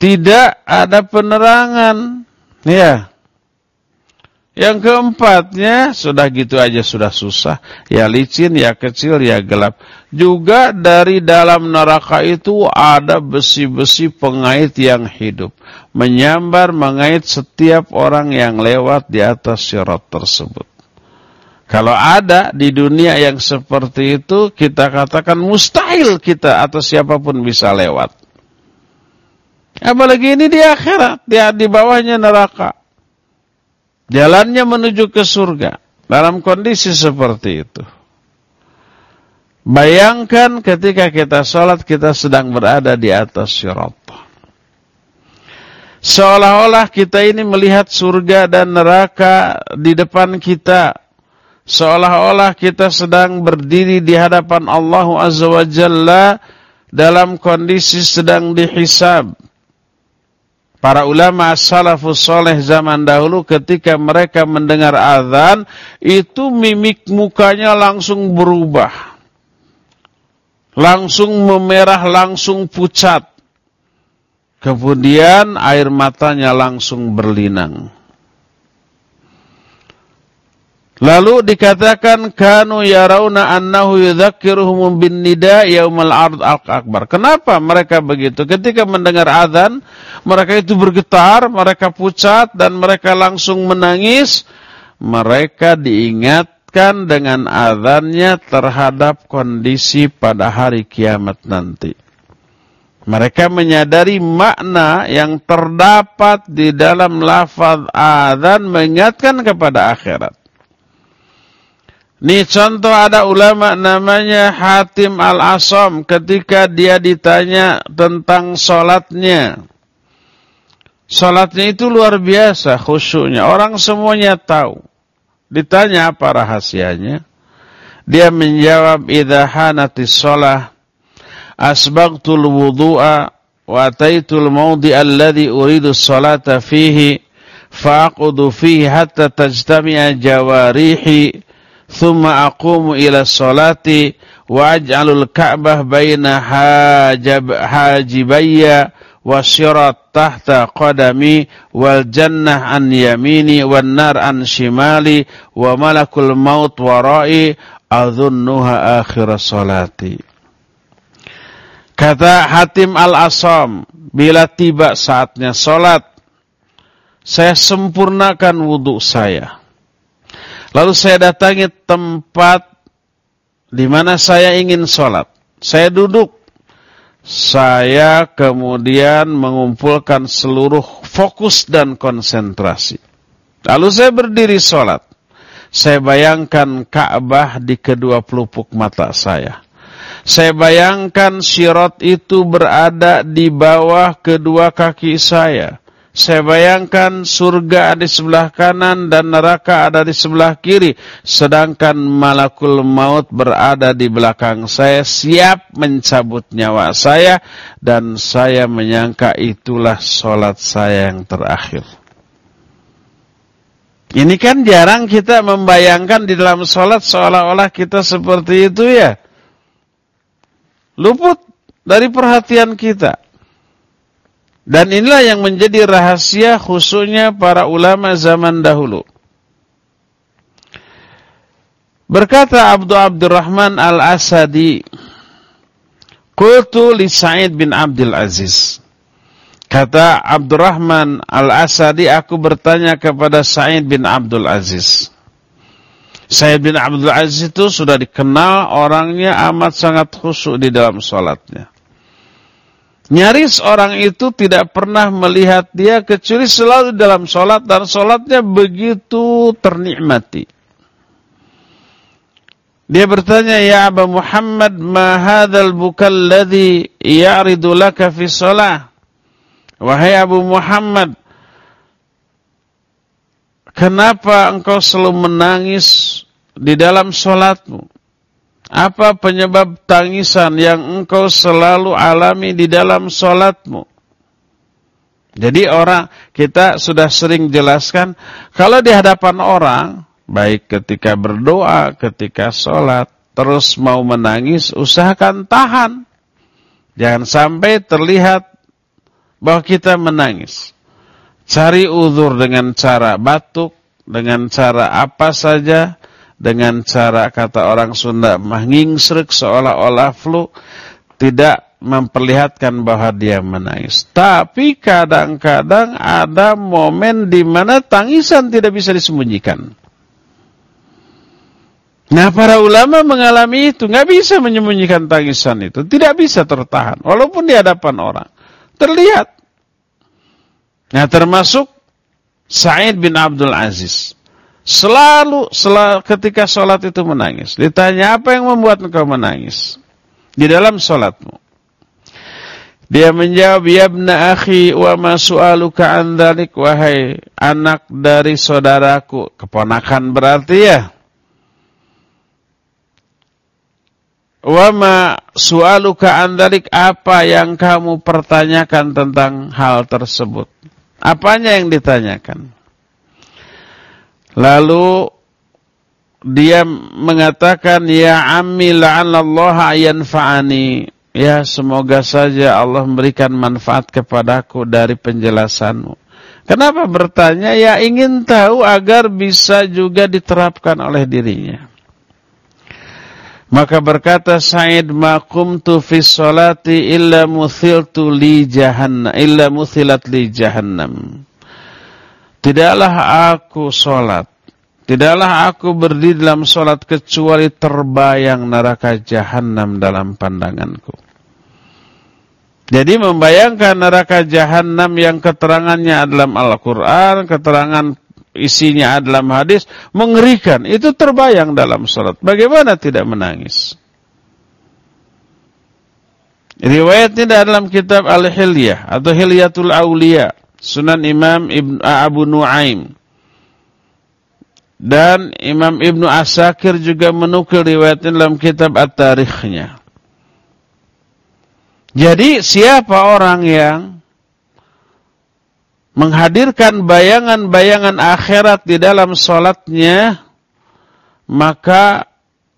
Tidak ada penerangan. Ya. Yang keempatnya sudah gitu aja sudah susah. Ya licin, ya kecil, ya gelap. Juga dari dalam neraka itu ada besi-besi pengait yang hidup. Menyambar, mengait setiap orang yang lewat di atas syarat tersebut. Kalau ada di dunia yang seperti itu, kita katakan mustahil kita atau siapa pun bisa lewat. Apalagi ini di akhirat, dia di bawahnya neraka. Jalannya menuju ke surga. Dalam kondisi seperti itu. Bayangkan ketika kita sholat, kita sedang berada di atas syarat. Seolah-olah kita ini melihat surga dan neraka di depan kita seolah-olah kita sedang berdiri di hadapan Allah Azza wa Jalla dalam kondisi sedang dihisab. Para ulama salafus soleh zaman dahulu ketika mereka mendengar azan, itu mimik mukanya langsung berubah. Langsung memerah, langsung pucat. Kemudian air matanya langsung berlinang. Lalu dikatakan kanu yarawna annahu yudzakiruhum bin nida yaumal ard akbar. Kenapa mereka begitu? Ketika mendengar azan, mereka itu bergetar, mereka pucat dan mereka langsung menangis. Mereka diingatkan dengan azannya terhadap kondisi pada hari kiamat nanti. Mereka menyadari makna yang terdapat di dalam lafaz azan mengingatkan kepada akhirat. Ini contoh ada ulama namanya Hatim Al-Asom ketika dia ditanya tentang sholatnya. Sholatnya itu luar biasa khusyuknya. Orang semuanya tahu. Ditanya apa rahasianya. Dia menjawab, Idha hanati sholah, asbagtul wudu'a, wa ataitul mawdi alladhi uridu sholata fihi, fa'aqudu fihi hatta tajtami'a jawarihi, thumma aqumu ila salati wa aj'alul ka'bah baina hajab hajibayya wa syirat tahta qadami wal jannah an yamini wan nar an shimali wa malakul maut warai adhunnuha akhir salati Kata Hatim Al-Asam, bila tiba saatnya salat, saya sempurnakan wudhu saya. Lalu saya datangi tempat di mana saya ingin sholat. Saya duduk. Saya kemudian mengumpulkan seluruh fokus dan konsentrasi. Lalu saya berdiri sholat. Saya bayangkan Ka'bah di kedua pelupuk mata saya. Saya bayangkan sirot itu berada di bawah kedua kaki saya. Saya bayangkan surga ada di sebelah kanan dan neraka ada di sebelah kiri. Sedangkan malakul maut berada di belakang saya siap mencabut nyawa saya. Dan saya menyangka itulah sholat saya yang terakhir. Ini kan jarang kita membayangkan di dalam sholat seolah-olah kita seperti itu ya. Luput dari perhatian kita. Dan inilah yang menjadi rahasia khususnya para ulama zaman dahulu. Berkata Abdul Abdurrahman Al-Asadi, Qultu li Sa'id bin Abdul Aziz. Kata Abdurrahman Al-Asadi, aku bertanya kepada Sa'id bin Abdul Aziz. Sa'id bin Abdul Aziz itu sudah dikenal orangnya amat sangat khusyuk di dalam sholatnya. Nyaris orang itu tidak pernah melihat dia kecuali selalu dalam sholat dan sholatnya begitu ternikmati. Dia bertanya, Ya Aba Muhammad, ma hadal bukal ladhi ya'ridu laka fi sholah. Wahai Abu Muhammad, kenapa engkau selalu menangis di dalam sholatmu? Apa penyebab tangisan yang engkau selalu alami di dalam sholatmu? Jadi orang, kita sudah sering jelaskan, kalau di hadapan orang, baik ketika berdoa, ketika sholat, terus mau menangis, usahakan tahan. Jangan sampai terlihat bahwa kita menangis. Cari uzur dengan cara batuk, dengan cara apa saja, dengan cara kata orang Sunda mengingsrek seolah-olah flu tidak memperlihatkan bahwa dia menangis. Tapi kadang-kadang ada momen di mana tangisan tidak bisa disembunyikan. Nah para ulama mengalami itu, nggak bisa menyembunyikan tangisan itu, tidak bisa tertahan, walaupun di hadapan orang terlihat. Nah termasuk Said bin Abdul Aziz. Selalu, selalu ketika sholat itu menangis. Ditanya apa yang membuat engkau menangis? Di dalam sholatmu. Dia menjawab, Ya bna akhi wa ma su'aluka an dhalik, wahai anak dari saudaraku. Keponakan berarti ya. Wa ma su'aluka an dhalik, apa yang kamu pertanyakan tentang hal tersebut? Apanya yang ditanyakan? Lalu dia mengatakan ya ammi la'allallaha yanfa'ani ya semoga saja Allah memberikan manfaat kepadaku dari penjelasanmu. Kenapa bertanya? Ya ingin tahu agar bisa juga diterapkan oleh dirinya. Maka berkata Sa'id ma qumtu fi sholati illa muthiltu li jahannam illa muthilat li jahannam. Tidaklah aku sholat. Tidaklah aku berdiri dalam sholat kecuali terbayang neraka jahanam dalam pandanganku. Jadi membayangkan neraka jahanam yang keterangannya dalam Al-Quran, keterangan isinya dalam hadis, mengerikan. Itu terbayang dalam sholat. Bagaimana tidak menangis? Riwayatnya dalam kitab Al-Hilyah atau Hilyatul Aulia. Sunan Imam Ibn Abu Nuaim. Dan Imam Ibnu Asakir juga menukil riwayatnya dalam kitab At-Tarikhnya. Jadi siapa orang yang menghadirkan bayangan-bayangan akhirat di dalam solatnya, maka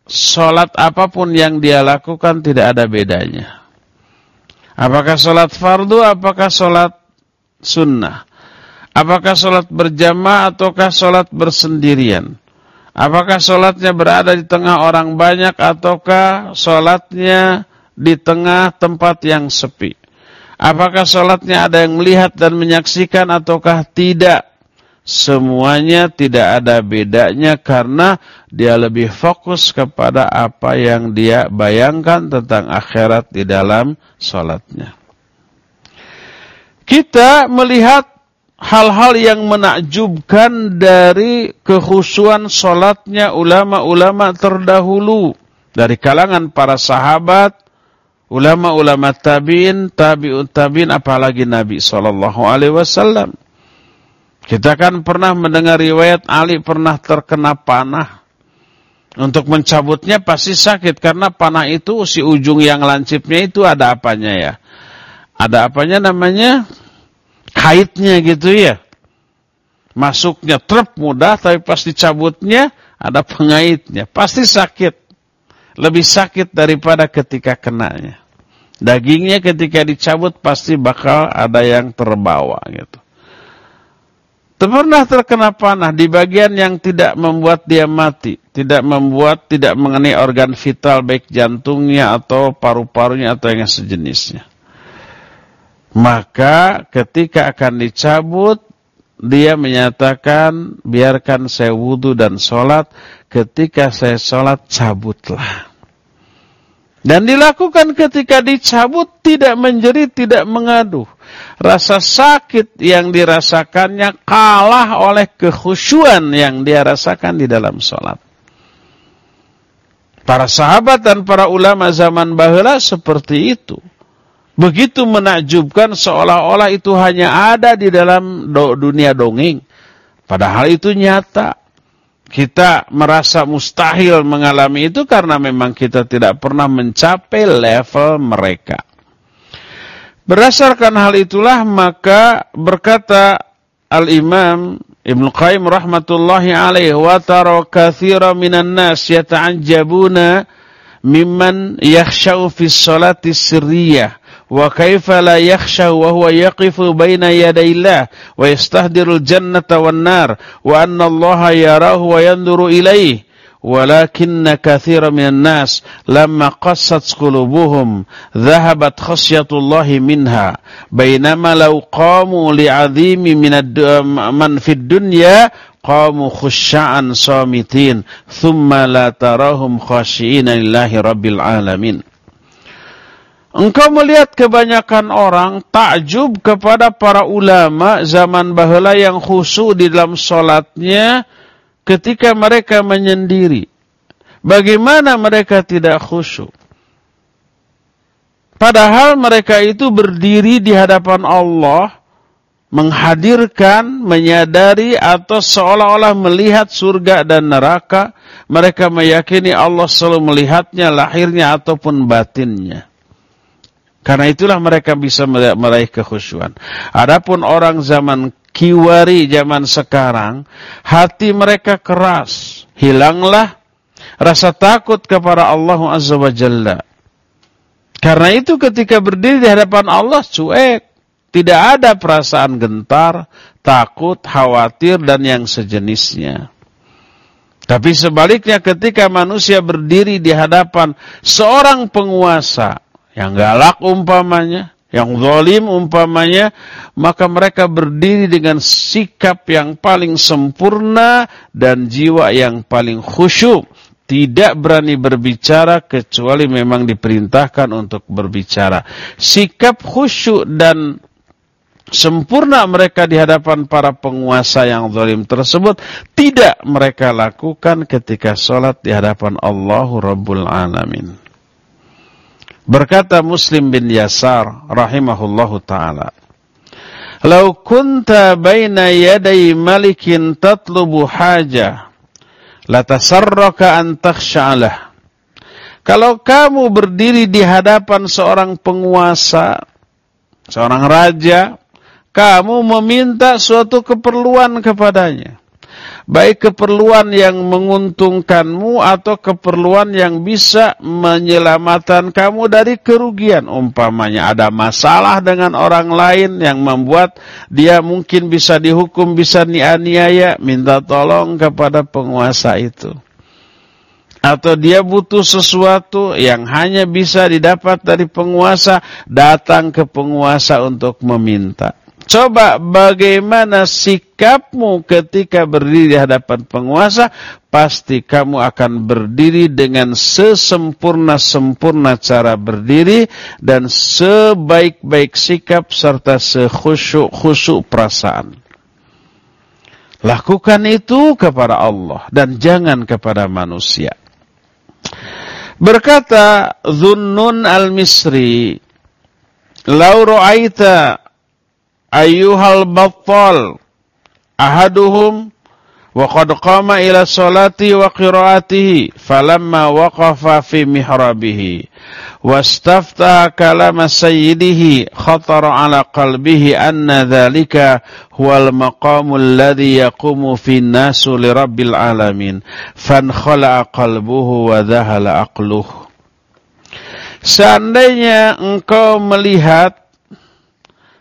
solat apa pun yang dia lakukan tidak ada bedanya. Apakah solat fardu, apakah solat sunnah. Apakah sholat berjamaah ataukah sholat bersendirian? Apakah sholatnya berada di tengah orang banyak ataukah sholatnya di tengah tempat yang sepi? Apakah sholatnya ada yang melihat dan menyaksikan ataukah tidak? Semuanya tidak ada bedanya karena dia lebih fokus kepada apa yang dia bayangkan tentang akhirat di dalam sholatnya. Kita melihat hal-hal yang menakjubkan dari kehusuan solatnya ulama-ulama terdahulu. dari kalangan para sahabat, ulama-ulama tabiin, tabiun tabiin, apalagi Nabi Wasallam. Kita kan pernah mendengar riwayat Ali pernah terkena panah. Untuk mencabutnya pasti sakit karena panah itu si ujung yang lancipnya itu ada apanya ya. Ada apanya namanya? Kaitnya gitu ya. Masuknya trep mudah tapi pas dicabutnya ada pengaitnya. Pasti sakit. Lebih sakit daripada ketika kenanya. Dagingnya ketika dicabut pasti bakal ada yang terbawa gitu. Pernah terkena panah di bagian yang tidak membuat dia mati. Tidak membuat, tidak mengenai organ vital baik jantungnya atau paru-parunya atau yang sejenisnya. Maka ketika akan dicabut, dia menyatakan biarkan saya wudhu dan sholat. Ketika saya sholat cabutlah. Dan dilakukan ketika dicabut tidak menjerit, tidak mengaduh. Rasa sakit yang dirasakannya kalah oleh kekhusyuan yang dia rasakan di dalam sholat. Para sahabat dan para ulama zaman bahula seperti itu. Begitu menakjubkan seolah-olah itu hanya ada di dalam dunia dongeng. Padahal itu nyata. Kita merasa mustahil mengalami itu karena memang kita tidak pernah mencapai level mereka. Berdasarkan hal itulah maka berkata Al-Imam Ibn Qayyim rahmatullahi alaihi wa tara katsira minan nas yata'ajjabuna mimman yakhshau fi sholati sirriyah وكيف لا يخشى وهو يقف بين يدي الله ويستهدر الجنة والنار وأن الله يراه وينظر إليه؟ ولكن كثير من الناس لما قست قلوبهم ذهبت خشية الله منها. بينما لو قاموا لعظيم من من في الدنيا قاموا خشعا صامتين ثم لا تراهم خاشعين لله رب العالمين. Engkau melihat kebanyakan orang takjub kepada para ulama zaman bahula yang khusyuk di dalam sholatnya ketika mereka menyendiri. Bagaimana mereka tidak khusyuk? Padahal mereka itu berdiri di hadapan Allah, menghadirkan, menyadari atau seolah-olah melihat surga dan neraka. Mereka meyakini Allah selalu melihatnya lahirnya ataupun batinnya. Karena itulah mereka bisa meraih kekhusyuan. Adapun orang zaman kiwari zaman sekarang, hati mereka keras. Hilanglah rasa takut kepada Allah Azza wa Jalla. Karena itu ketika berdiri di hadapan Allah cuek. Tidak ada perasaan gentar, takut, khawatir, dan yang sejenisnya. Tapi sebaliknya ketika manusia berdiri di hadapan seorang penguasa, yang galak umpamanya, yang zalim umpamanya, maka mereka berdiri dengan sikap yang paling sempurna dan jiwa yang paling khusyuk. Tidak berani berbicara kecuali memang diperintahkan untuk berbicara. Sikap khusyuk dan sempurna mereka di hadapan para penguasa yang zalim tersebut tidak mereka lakukan ketika sholat di hadapan Allah Rabbul Alamin. Berkata Muslim bin Yasar rahimahullahu taala, "Lau kunta baina yaday malikin tatlubu haja, latasarraka an takhsha'alah." Kalau kamu berdiri di hadapan seorang penguasa, seorang raja, kamu meminta suatu keperluan kepadanya baik keperluan yang menguntungkanmu atau keperluan yang bisa menyelamatkan kamu dari kerugian. Umpamanya ada masalah dengan orang lain yang membuat dia mungkin bisa dihukum, bisa nianiaya, minta tolong kepada penguasa itu. Atau dia butuh sesuatu yang hanya bisa didapat dari penguasa, datang ke penguasa untuk meminta. Coba bagaimana sikapmu ketika berdiri di hadapan penguasa, pasti kamu akan berdiri dengan sesempurna-sempurna cara berdiri dan sebaik-baik sikap serta sekhusyuk-khusyuk perasaan. Lakukan itu kepada Allah dan jangan kepada manusia. Berkata Zunnun al-Misri, "Lau ra'aita ayyuhal battal. Ahaduhum. Wa qad qama ila salati wa qiraatihi. Falamma waqafa fi mihrabihi. Wastaftaha kalama sayyidihi. Khatara ala qalbihi anna dhalika huwal maqamul ladhi yaqumu fi nasu li rabbil alamin. Fankhala qalbuhu wa dhahala aqluhu. Seandainya engkau melihat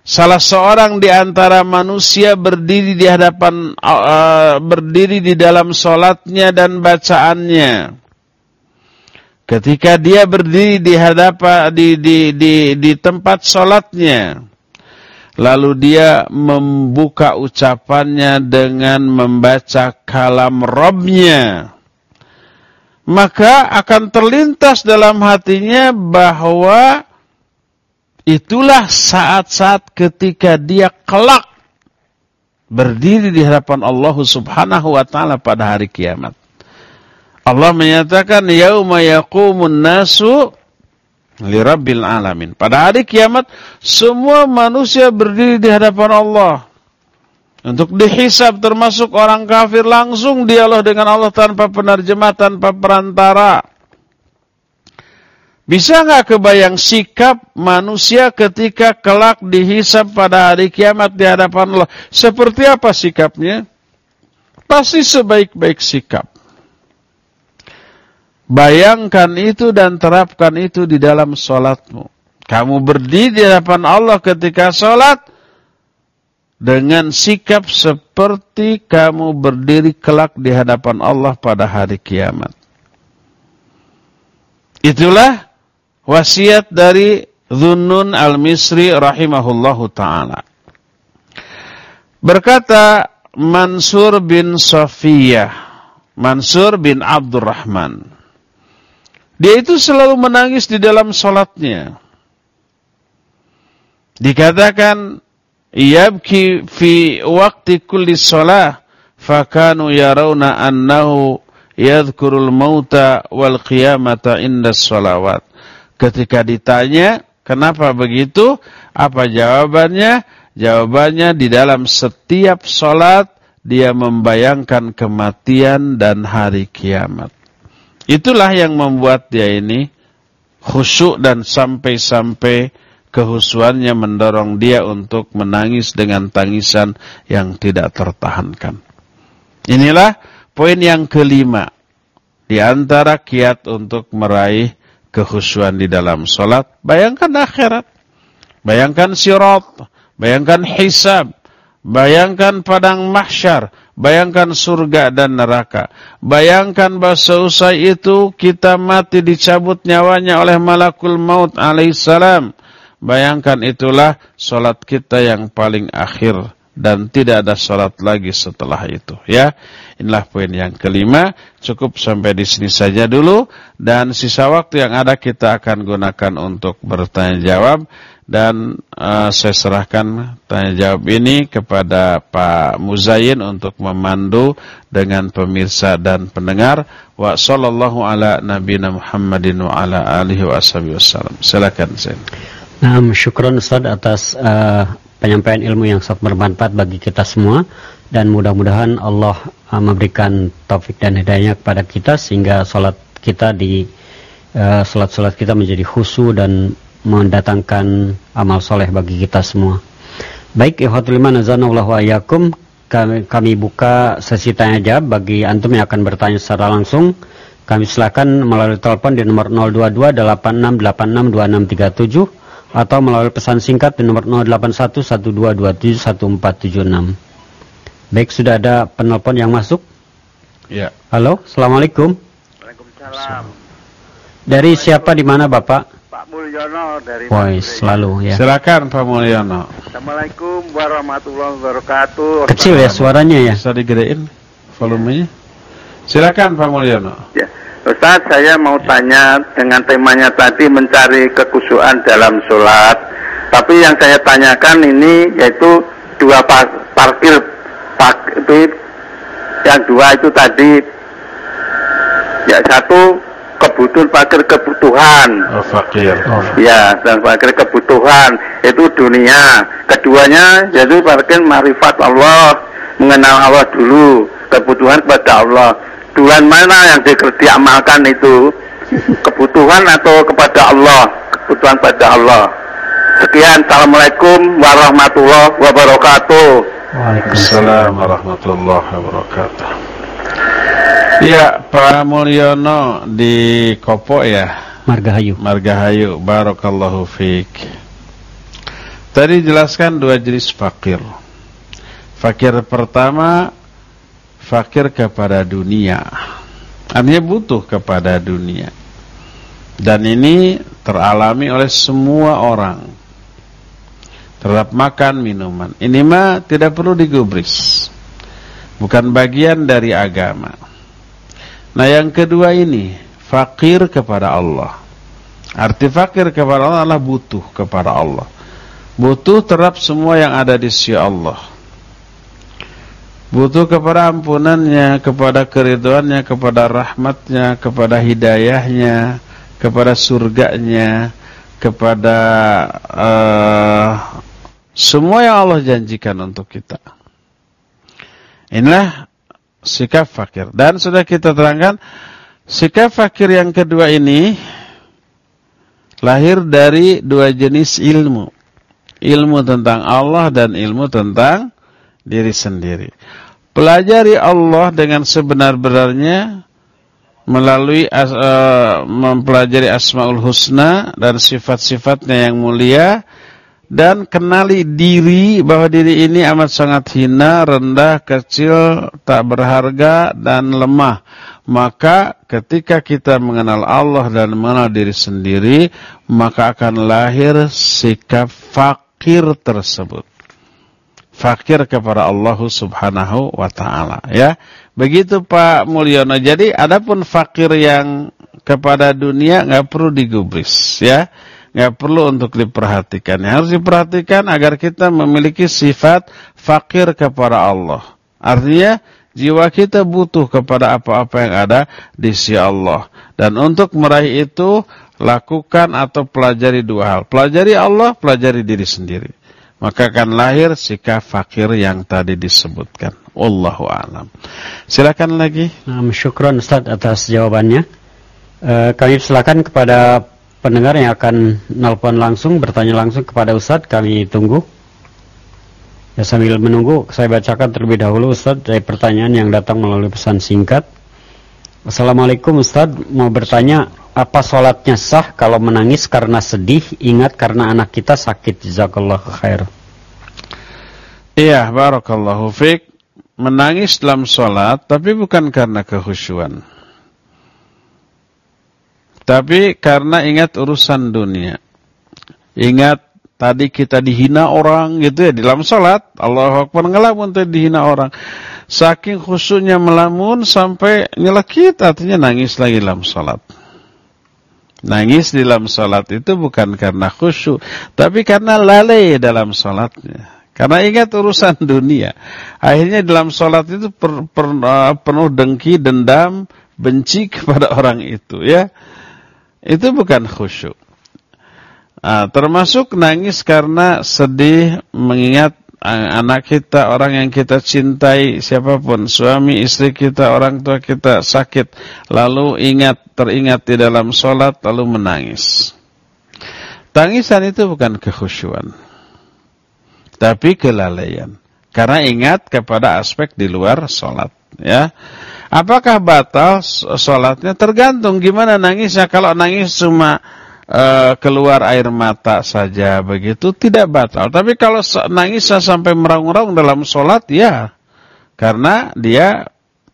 salah seorang di antara manusia berdiri di hadapan uh, berdiri di dalam solatnya dan bacaannya. Ketika dia berdiri di hadapan di di di, di tempat solatnya, lalu dia membuka ucapannya dengan membaca kalam Robnya, maka akan terlintas dalam hatinya bahwa Itulah saat-saat ketika dia kelak berdiri di hadapan Allah Subhanahu wa taala pada hari kiamat. Allah menyatakan yauma yaqumun nasu lirabbil alamin. Pada hari kiamat semua manusia berdiri di hadapan Allah untuk dihisab termasuk orang kafir langsung dialog dengan Allah tanpa penerjemah, tanpa perantara. Bisa nggak kebayang sikap manusia ketika kelak dihisap pada hari kiamat di hadapan Allah? Seperti apa sikapnya? Pasti sebaik-baik sikap. Bayangkan itu dan terapkan itu di dalam sholatmu. Kamu berdiri di hadapan Allah ketika sholat dengan sikap seperti kamu berdiri kelak di hadapan Allah pada hari kiamat. Itulah wasiat dari Zunnun al-Misri rahimahullahu ta'ala. Berkata Mansur bin Safiyah, Mansur bin Abdurrahman. Dia itu selalu menangis di dalam solatnya. Dikatakan, Yabki fi waktu kulli solah, fakanu yarawna annahu yadhkurul mauta wal qiyamata inda salawat. Ketika ditanya, kenapa begitu? Apa jawabannya? Jawabannya di dalam setiap sholat, dia membayangkan kematian dan hari kiamat. Itulah yang membuat dia ini khusyuk dan sampai-sampai kehusuannya mendorong dia untuk menangis dengan tangisan yang tidak tertahankan. Inilah poin yang kelima di antara kiat untuk meraih kehusuan di dalam solat, bayangkan akhirat, bayangkan sirat, bayangkan hisab, bayangkan padang mahsyar, bayangkan surga dan neraka. Bayangkan bahwa seusai itu kita mati dicabut nyawanya oleh malakul maut alaihissalam. Bayangkan itulah solat kita yang paling akhir dan tidak ada solat lagi setelah itu ya. Inilah poin yang kelima. Cukup sampai di sini saja dulu. Dan sisa waktu yang ada kita akan gunakan untuk bertanya jawab. Dan uh, saya serahkan tanya jawab ini kepada Pak Muzayin untuk memandu dengan pemirsa dan pendengar. Wa sallallahu ala nabina Muhammadin wa ala alihi wa wasallam. Silakan Zain. Nah, syukron Ustaz atas uh, penyampaian ilmu yang sangat bermanfaat bagi kita semua dan mudah-mudahan Allah uh, memberikan taufik dan hidayahnya kepada kita sehingga salat kita di uh, salat-salat kita menjadi khusu dan mendatangkan amal soleh bagi kita semua. Baik, ikhwatul iman kami, kami buka sesi tanya jawab bagi antum yang akan bertanya secara langsung. Kami silakan melalui telepon di nomor 022 86862637 atau melalui pesan singkat di nomor 081 1227 Baik, sudah ada penelpon yang masuk? Ya. Halo, Assalamualaikum. Waalaikumsalam. Dari siapa di mana Bapak? Pak Mulyono dari Woi, selalu ya. Silakan Pak Mulyono. Assalamualaikum warahmatullahi wabarakatuh. Kecil ya suaranya ya? Bisa digedein volumenya? Silakan Pak Mulyono. Ustaz, saya mau tanya dengan temanya tadi mencari kekusuhan dalam sholat. Tapi yang saya tanyakan ini yaitu dua parkir itu yang dua itu tadi ya satu butuh fakir kebutuhan. Oh, fakir. Oh. Ya, dan fakir kebutuhan itu dunia. Keduanya yaitu fakir marifat Allah, mengenal Allah dulu, kebutuhan kepada Allah. Tuhan mana yang diamalkan itu? Kebutuhan atau kepada Allah? Kebutuhan kepada Allah. Sekian, Assalamualaikum warahmatullahi wabarakatuh. Waalaikumsalam warahmatullahi wabarakatuh. Ya, Pak Mulyono di Kopo ya. Margahayu. Margahayu, barakallahu fiik. Tadi jelaskan dua jenis fakir. Fakir pertama fakir kepada dunia. Artinya butuh kepada dunia. Dan ini teralami oleh semua orang terhadap makan minuman. Ini mah tidak perlu digubris. Bukan bagian dari agama. Nah yang kedua ini fakir kepada Allah. Arti fakir kepada Allah adalah butuh kepada Allah. Butuh terhadap semua yang ada di sisi Allah. Butuh kepada ampunannya, kepada keriduannya, kepada rahmatnya, kepada hidayahnya, kepada surganya, kepada uh, semua yang Allah janjikan untuk kita. Inilah sikap fakir. Dan sudah kita terangkan, sikap fakir yang kedua ini lahir dari dua jenis ilmu. Ilmu tentang Allah dan ilmu tentang diri sendiri. Pelajari Allah dengan sebenar-benarnya melalui uh, mempelajari Asmaul Husna dan sifat-sifatnya yang mulia dan kenali diri bahwa diri ini amat sangat hina, rendah, kecil, tak berharga dan lemah. Maka ketika kita mengenal Allah dan mengenal diri sendiri, maka akan lahir sikap fakir tersebut. Fakir kepada Allah Subhanahu wa taala, ya. Begitu Pak Mulyono. Jadi adapun fakir yang kepada dunia nggak perlu digubris, ya nggak perlu untuk diperhatikan. Yang harus diperhatikan agar kita memiliki sifat fakir kepada Allah. Artinya jiwa kita butuh kepada apa-apa yang ada di sisi Allah. Dan untuk meraih itu lakukan atau pelajari dua hal. Pelajari Allah, pelajari diri sendiri. Maka akan lahir sikap fakir yang tadi disebutkan. Wallahu alam. Silakan lagi. Nah, syukron Ustaz atas jawabannya. Uh, kami silakan kepada pendengar yang akan nelpon langsung, bertanya langsung kepada Ustadz, kami tunggu. Ya sambil menunggu, saya bacakan terlebih dahulu Ustadz dari pertanyaan yang datang melalui pesan singkat. Assalamualaikum Ustadz, mau bertanya, apa sholatnya sah kalau menangis karena sedih, ingat karena anak kita sakit, jazakallah khair. Iya, barakallahu fiqh. Menangis dalam sholat, tapi bukan karena kehusuan. Tapi karena ingat urusan dunia. Ingat tadi kita dihina orang gitu ya dalam salat. Allah Akbar ngelamun tadi dihina orang. Saking khusyuknya melamun sampai nyelekit artinya nangis lagi dalam salat. Nangis di dalam salat itu bukan karena khusyuk, tapi karena lalai dalam salatnya. Karena ingat urusan dunia. Akhirnya dalam salat itu per, per, penuh dengki, dendam, benci kepada orang itu ya. Itu bukan khusyuk. Nah, termasuk nangis karena sedih mengingat anak kita, orang yang kita cintai, siapa pun, suami, istri kita, orang tua kita sakit, lalu ingat, teringat di dalam sholat, lalu menangis. Tangisan itu bukan kekhusyuan, tapi kelalaian. Karena ingat kepada aspek di luar sholat. Ya. Apakah batal sholatnya? Tergantung gimana nangisnya. Kalau nangis cuma uh, keluar air mata saja begitu, tidak batal. Tapi kalau nangisnya sampai meraung-raung dalam sholat, ya. Karena dia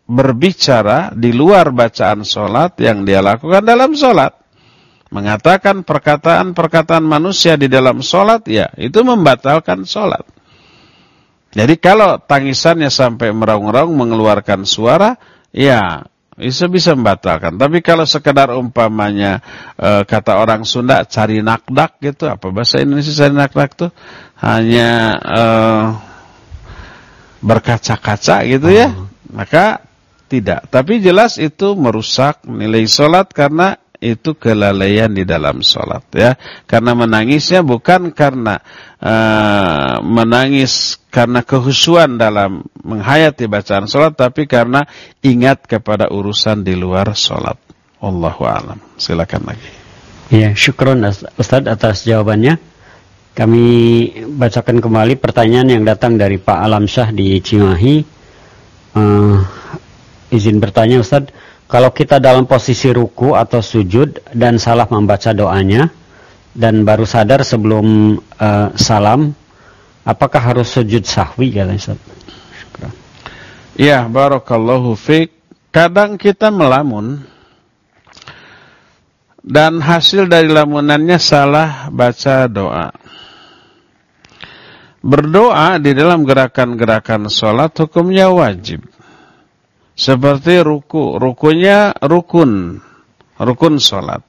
berbicara di luar bacaan sholat yang dia lakukan dalam sholat. Mengatakan perkataan-perkataan manusia di dalam sholat, ya itu membatalkan sholat. Jadi kalau tangisannya sampai meraung-raung mengeluarkan suara, Ya, bisa bisa membatalkan. Tapi kalau sekedar umpamanya e, kata orang Sunda cari nakdak gitu, apa bahasa Indonesia cari nakdak tuh? Hanya e, berkaca-kaca gitu ya. Hmm. Maka tidak. Tapi jelas itu merusak nilai sholat karena itu kelalaian di dalam sholat ya. Karena menangisnya bukan karena uh, menangis karena kehusuan dalam menghayati bacaan sholat, tapi karena ingat kepada urusan di luar sholat. Allahu alam. Silakan lagi. Ya, syukron Ustaz atas jawabannya. Kami bacakan kembali pertanyaan yang datang dari Pak Alam Syah di Cimahi. Uh, izin bertanya Ustaz, kalau kita dalam posisi ruku atau sujud dan salah membaca doanya dan baru sadar sebelum uh, salam, apakah harus sujud sahwi Ustaz? Ya, barakallahu fiik. Kadang kita melamun dan hasil dari lamunannya salah baca doa. Berdoa di dalam gerakan-gerakan sholat hukumnya wajib. Seperti ruku, rukunya rukun, rukun sholat.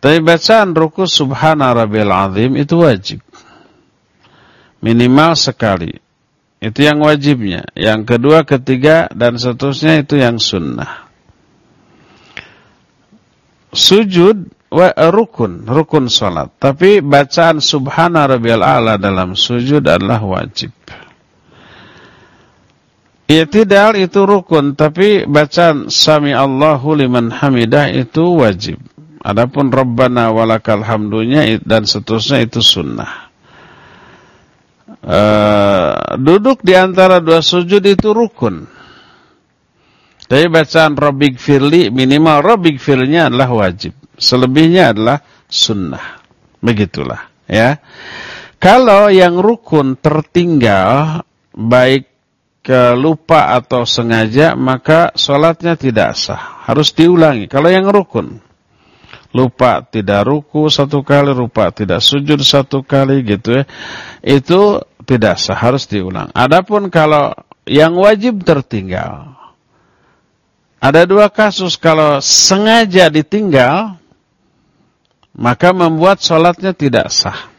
Tapi bacaan ruku subhana rabbil azim itu wajib. Minimal sekali. Itu yang wajibnya. Yang kedua, ketiga, dan seterusnya itu yang sunnah. Sujud wa, rukun, rukun sholat. Tapi bacaan subhana rabbil a'la dalam sujud adalah wajib. I'tidal itu rukun, tapi bacaan sami Allahu liman hamidah itu wajib. Adapun Rabbana walakal hamdunya dan seterusnya itu sunnah. Uh, duduk di antara dua sujud itu rukun. Tapi bacaan Rabbik firli minimal Rabbik firlinya adalah wajib. Selebihnya adalah sunnah. Begitulah ya. Kalau yang rukun tertinggal baik lupa atau sengaja maka sholatnya tidak sah. Harus diulangi. Kalau yang rukun. Lupa tidak ruku satu kali, lupa tidak sujud satu kali gitu ya. Itu tidak sah, harus diulang. Adapun kalau yang wajib tertinggal. Ada dua kasus kalau sengaja ditinggal maka membuat sholatnya tidak sah.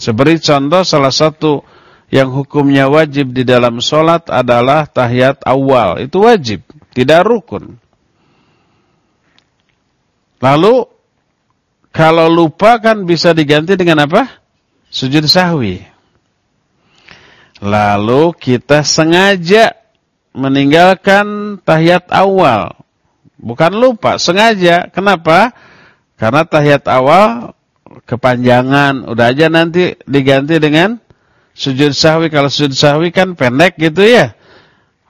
Seperti contoh salah satu yang hukumnya wajib di dalam sholat adalah tahiyat awal. Itu wajib, tidak rukun. Lalu, kalau lupa kan bisa diganti dengan apa? Sujud sahwi. Lalu kita sengaja meninggalkan tahiyat awal. Bukan lupa, sengaja. Kenapa? Karena tahiyat awal kepanjangan. Udah aja nanti diganti dengan sujud sahwi kalau sujud sahwi kan pendek gitu ya.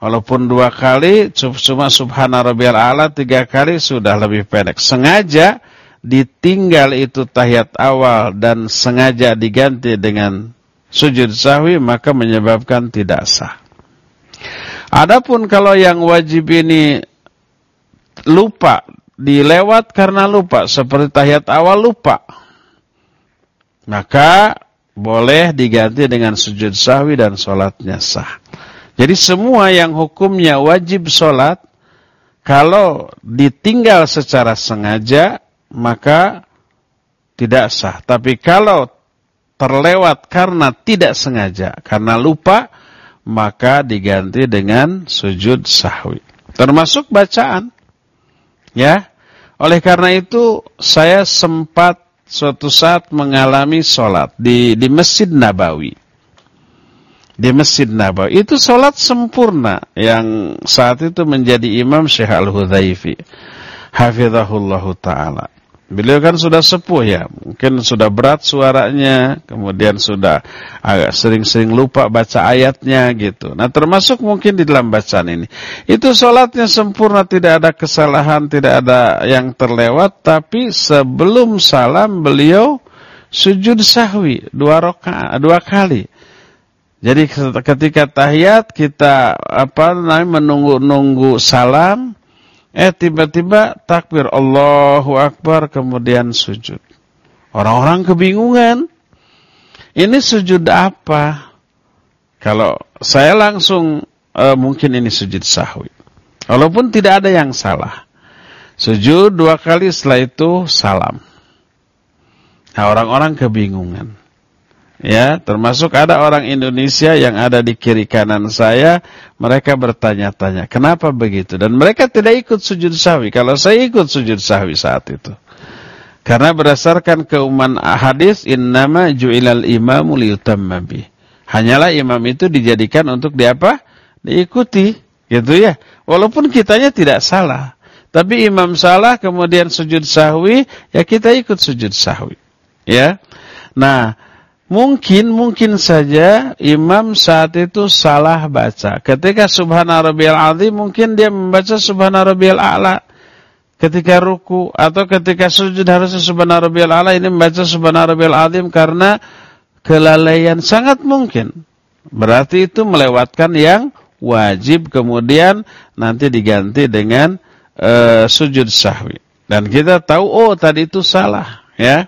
Walaupun dua kali cuma subhana rabbiyal a'la tiga kali sudah lebih pendek. Sengaja ditinggal itu tahiyat awal dan sengaja diganti dengan sujud sahwi maka menyebabkan tidak sah. Adapun kalau yang wajib ini lupa, dilewat karena lupa seperti tahiyat awal lupa. Maka boleh diganti dengan sujud sahwi dan sholatnya sah. Jadi semua yang hukumnya wajib sholat, kalau ditinggal secara sengaja, maka tidak sah. Tapi kalau terlewat karena tidak sengaja, karena lupa, maka diganti dengan sujud sahwi. Termasuk bacaan. Ya. Oleh karena itu, saya sempat suatu saat mengalami sholat di, di Masjid Nabawi. Di Masjid Nabawi. Itu sholat sempurna yang saat itu menjadi imam Syekh Al-Hudhaifi. Hafizahullahu ta'ala. Beliau kan sudah sepuh ya, mungkin sudah berat suaranya, kemudian sudah agak sering-sering lupa baca ayatnya gitu. Nah termasuk mungkin di dalam bacaan ini. Itu sholatnya sempurna, tidak ada kesalahan, tidak ada yang terlewat, tapi sebelum salam beliau sujud sahwi dua roka, dua kali. Jadi ketika tahiyat kita apa namanya menunggu-nunggu salam, Eh tiba-tiba takbir Allahu Akbar kemudian sujud. Orang-orang kebingungan. Ini sujud apa? Kalau saya langsung uh, mungkin ini sujud sahwi. Walaupun tidak ada yang salah. Sujud dua kali setelah itu salam. Nah orang-orang kebingungan. Ya, termasuk ada orang Indonesia yang ada di kiri kanan saya, mereka bertanya-tanya, kenapa begitu? Dan mereka tidak ikut sujud sahwi. Kalau saya ikut sujud sahwi saat itu. Karena berdasarkan keumuman hadis innama ju'ilal imamu liyutamma. Hanyalah imam itu dijadikan untuk diapa? Diikuti, gitu ya. Walaupun kitanya tidak salah. Tapi imam salah kemudian sujud sahwi, ya kita ikut sujud sahwi. Ya. Nah, mungkin mungkin saja imam saat itu salah baca. Ketika subhana rabbiyal azim mungkin dia membaca subhana rabbiyal a'la. Ketika ruku atau ketika sujud harusnya subhana rabbiyal a'la ini membaca subhana rabbiyal azim karena kelalaian sangat mungkin. Berarti itu melewatkan yang wajib kemudian nanti diganti dengan uh, sujud sahwi. Dan kita tahu oh tadi itu salah ya.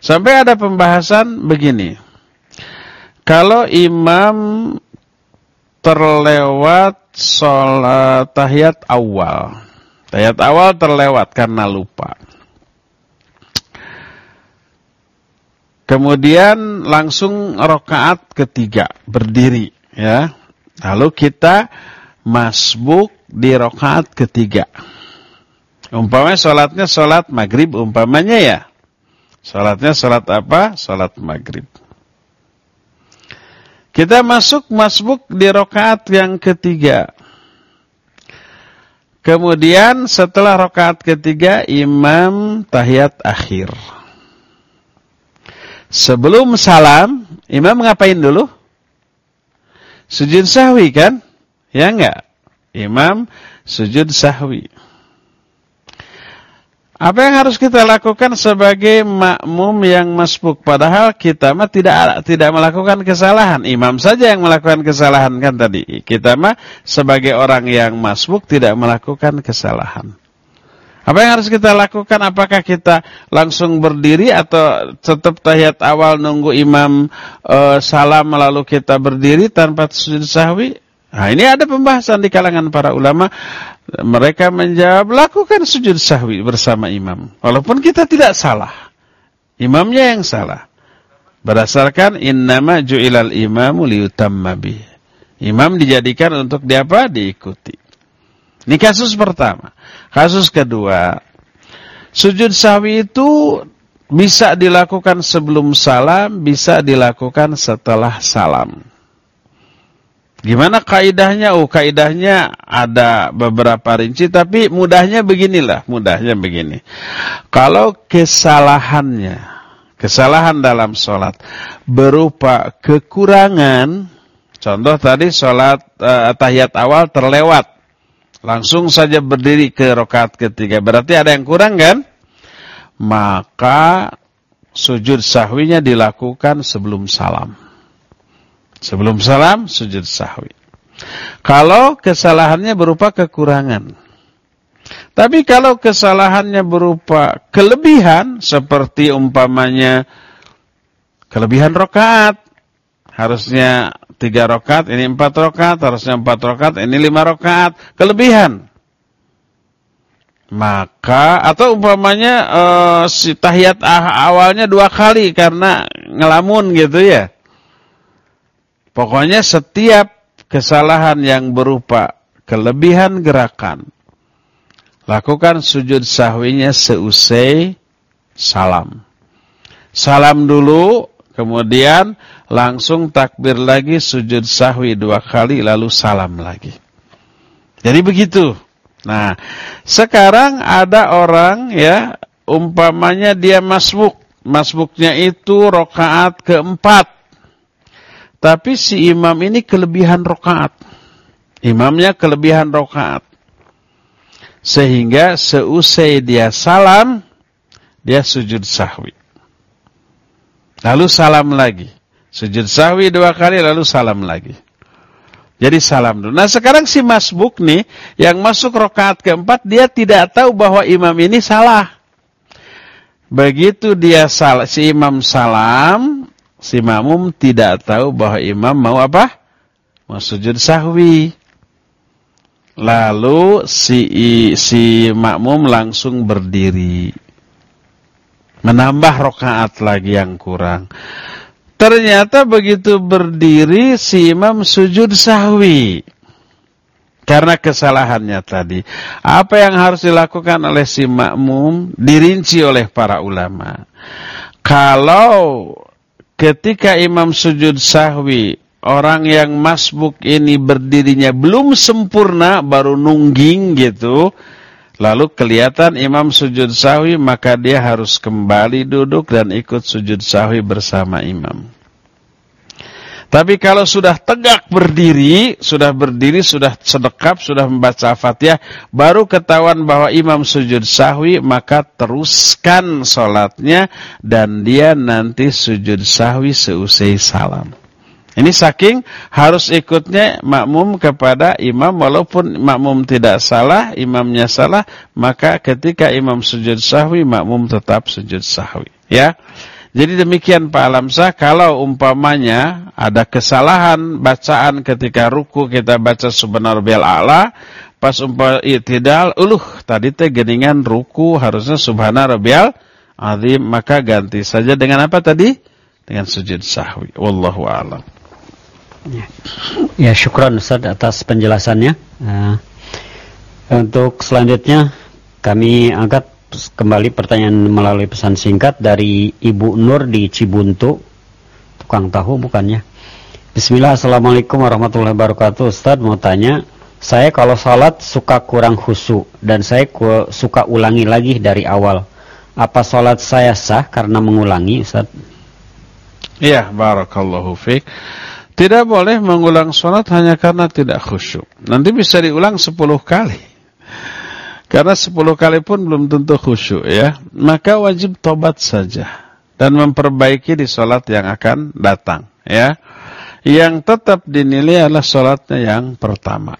Sampai ada pembahasan begini. Kalau imam terlewat sholat tahiyat awal. Tahiyat awal terlewat karena lupa. Kemudian langsung rokaat ketiga berdiri ya. Lalu kita masbuk di rokaat ketiga. Umpamanya sholatnya sholat maghrib umpamanya ya. Sholatnya sholat apa? Sholat maghrib. Kita masuk masbuk di rokaat yang ketiga. Kemudian setelah rokaat ketiga imam tahiyat akhir. Sebelum salam, imam ngapain dulu? Sujud sahwi kan? Ya enggak? Imam sujud sahwi. Apa yang harus kita lakukan sebagai makmum yang masbuk? Padahal kita mah tidak tidak melakukan kesalahan. Imam saja yang melakukan kesalahan kan tadi. Kita mah sebagai orang yang masbuk tidak melakukan kesalahan. Apa yang harus kita lakukan? Apakah kita langsung berdiri atau tetap tahiyat awal nunggu imam e, salam lalu kita berdiri tanpa sujud sahwi? Nah, ini ada pembahasan di kalangan para ulama mereka menjawab, lakukan sujud sahwi bersama imam. Walaupun kita tidak salah. Imamnya yang salah. Berdasarkan innama ju'ilal imamu liyutamma bih. Imam dijadikan untuk diapa? Diikuti. Ini kasus pertama. Kasus kedua, sujud sahwi itu bisa dilakukan sebelum salam, bisa dilakukan setelah salam. Gimana kaidahnya? Oh, kaidahnya ada beberapa rinci, tapi mudahnya beginilah, mudahnya begini. Kalau kesalahannya, kesalahan dalam sholat berupa kekurangan, contoh tadi sholat uh, tahiyat awal terlewat, langsung saja berdiri ke rokat ketiga, berarti ada yang kurang kan? Maka sujud sahwinya dilakukan sebelum salam. Sebelum salam, sujud sahwi. Kalau kesalahannya berupa kekurangan. Tapi kalau kesalahannya berupa kelebihan, seperti umpamanya kelebihan rokaat. Harusnya tiga rokaat, ini empat rokaat. Harusnya empat rokaat, ini lima rokaat. Kelebihan. Maka, atau umpamanya uh, si tahiyat awalnya dua kali karena ngelamun gitu ya Pokoknya setiap kesalahan yang berupa kelebihan gerakan, lakukan sujud sahwinya seusai salam. Salam dulu, kemudian langsung takbir lagi sujud sahwi dua kali, lalu salam lagi. Jadi begitu. Nah, sekarang ada orang ya, umpamanya dia masbuk. Masbuknya itu rokaat keempat. Tapi si imam ini kelebihan rokaat. Imamnya kelebihan rokaat. Sehingga seusai dia salam, dia sujud sahwi. Lalu salam lagi. Sujud sahwi dua kali, lalu salam lagi. Jadi salam dulu. Nah sekarang si masbuk nih, yang masuk rokaat keempat, dia tidak tahu bahwa imam ini salah. Begitu dia salah, si imam salam, si makmum tidak tahu bahwa imam mau apa? Mau sujud sahwi. Lalu si si makmum langsung berdiri. Menambah rokaat lagi yang kurang. Ternyata begitu berdiri si imam sujud sahwi. Karena kesalahannya tadi. Apa yang harus dilakukan oleh si makmum dirinci oleh para ulama. Kalau ketika imam sujud sahwi orang yang masbuk ini berdirinya belum sempurna baru nungging gitu lalu kelihatan imam sujud sahwi maka dia harus kembali duduk dan ikut sujud sahwi bersama imam tapi kalau sudah tegak berdiri, sudah berdiri, sudah sedekap, sudah membaca Fatihah, baru ketahuan bahwa imam sujud sahwi, maka teruskan sholatnya dan dia nanti sujud sahwi seusai salam. Ini saking harus ikutnya makmum kepada imam walaupun makmum tidak salah, imamnya salah, maka ketika imam sujud sahwi, makmum tetap sujud sahwi. Ya. Jadi demikian Pak Alamsah, kalau umpamanya ada kesalahan bacaan ketika ruku kita baca subhanar bil a'la, pas umpama i'tidal, uluh tadi teh geningan ruku harusnya subhanar bil azim, maka ganti saja dengan apa tadi? Dengan sujud sahwi. Wallahu a'lam. Ya, ya syukran Ustaz atas penjelasannya. Uh, untuk selanjutnya kami angkat kembali pertanyaan melalui pesan singkat dari Ibu Nur di Cibuntu. Tukang tahu bukannya. Bismillah, Assalamualaikum warahmatullahi wabarakatuh. Ustaz mau tanya, saya kalau salat suka kurang khusyuk dan saya suka ulangi lagi dari awal. Apa salat saya sah karena mengulangi, Ustaz? Iya, barakallahu fiik. Tidak boleh mengulang salat hanya karena tidak khusyuk. Nanti bisa diulang 10 kali. Karena sepuluh kali pun belum tentu khusyuk ya. Maka wajib tobat saja. Dan memperbaiki di sholat yang akan datang ya. Yang tetap dinilai adalah sholatnya yang pertama.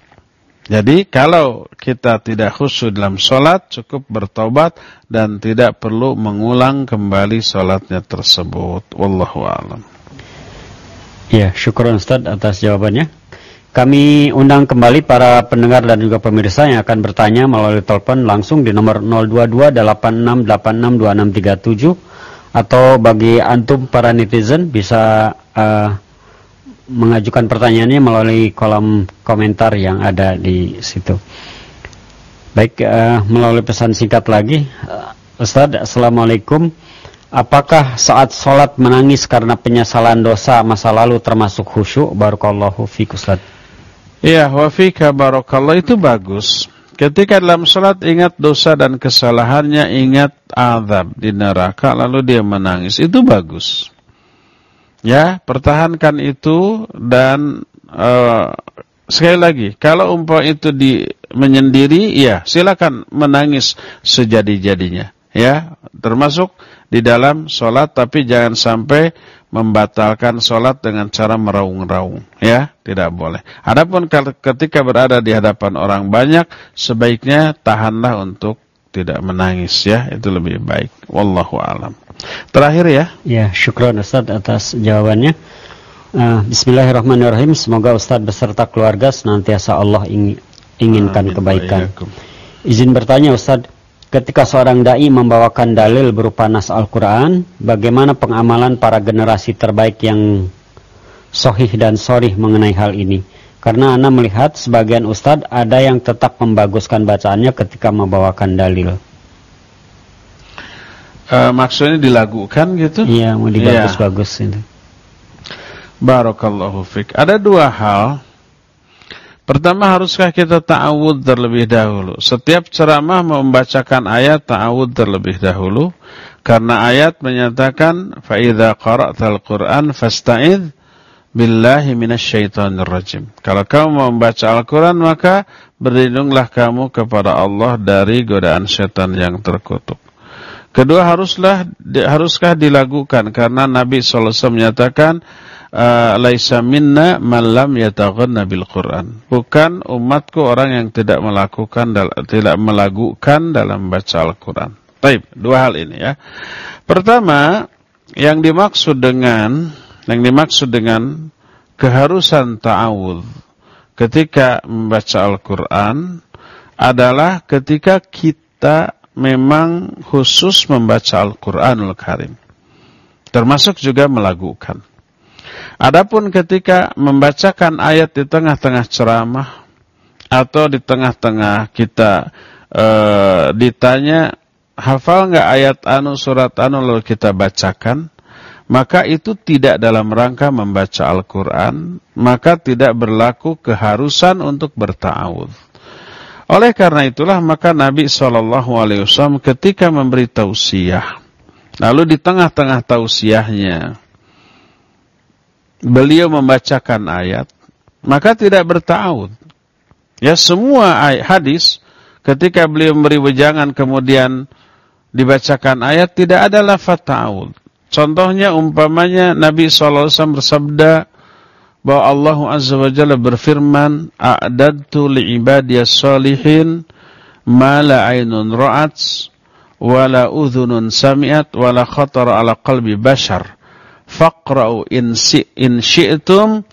Jadi kalau kita tidak khusyuk dalam sholat cukup bertobat dan tidak perlu mengulang kembali sholatnya tersebut. Wallahu a'lam. Ya, syukur Ustaz atas jawabannya. Kami undang kembali para pendengar dan juga pemirsa yang akan bertanya melalui telepon langsung di nomor 02286862637 atau bagi antum para netizen bisa uh, mengajukan pertanyaannya melalui kolom komentar yang ada di situ. Baik, uh, melalui pesan singkat lagi, uh, Ustadz, Assalamualaikum. Apakah saat sholat menangis karena penyesalan dosa masa lalu termasuk khusyuk? Barakallahu fiik Ustadz. Ya, wa fika barakallah itu bagus. Ketika dalam salat ingat dosa dan kesalahannya, ingat azab di neraka lalu dia menangis. Itu bagus. Ya, pertahankan itu dan uh, sekali lagi, kalau umpah itu di menyendiri, ya silakan menangis sejadi-jadinya. Ya, termasuk di dalam sholat, tapi jangan sampai membatalkan sholat dengan cara meraung-raung. Ya, tidak boleh. Adapun ketika berada di hadapan orang banyak, sebaiknya tahanlah untuk tidak menangis ya, itu lebih baik. Wallahu alam. Terakhir ya. Ya, syukran Ustaz atas jawabannya. Uh, Bismillahirrahmanirrahim. Semoga Ustaz beserta keluarga senantiasa Allah ingin, inginkan Amin. kebaikan. Izin bertanya Ustaz, Ketika seorang dai membawakan dalil berupa nas Al-Quran, bagaimana pengamalan para generasi terbaik yang sohih dan sorih mengenai hal ini? Karena Anda melihat sebagian ustadz ada yang tetap membaguskan bacaannya ketika membawakan dalil. Uh, maksudnya dilagukan gitu? Iya, mau dibagus-bagus ya. Barakallahu fiqh. Ada dua hal Pertama haruskah kita ta'awud terlebih dahulu? Setiap ceramah membacakan ayat ta'awud terlebih dahulu karena ayat menyatakan fa idza qara'tal Qur'an fasta'id billahi minasyaitonir rajim. Kalau kamu membaca Al-Qur'an maka berlindunglah kamu kepada Allah dari godaan setan yang terkutuk. Kedua haruslah haruskah dilakukan karena Nabi sallallahu alaihi wasallam menyatakan uh, laisa minna man lam yataghanna bil Quran. Bukan umatku orang yang tidak melakukan tidak melakukan dalam baca Al-Qur'an. Baik, dua hal ini ya. Pertama, yang dimaksud dengan yang dimaksud dengan keharusan ta'awudz ketika membaca Al-Qur'an adalah ketika kita memang khusus membaca Al-Qur'anul Karim. Termasuk juga melakukan. Adapun ketika membacakan ayat di tengah-tengah ceramah atau di tengah-tengah kita e, ditanya hafal nggak ayat anu surat anu lalu kita bacakan maka itu tidak dalam rangka membaca Al-Quran, maka tidak berlaku keharusan untuk bertawud. Oleh karena itulah maka Nabi SAW ketika memberi tausiah, lalu di tengah-tengah tausiahnya, beliau membacakan ayat, maka tidak bertawud. Ya semua ayat, hadis ketika beliau memberi wejangan kemudian dibacakan ayat tidak ada lafaz ta'awud. Contohnya umpamanya Nabi SAW bersabda bahwa Allah Azza wa Jalla berfirman, "A'dadtu li'ibadiyas salihin ma la 'ainun ra'at wa la udhunun sami'at wa la khatara 'ala qalbi bashar. Faqra'u in syi'tum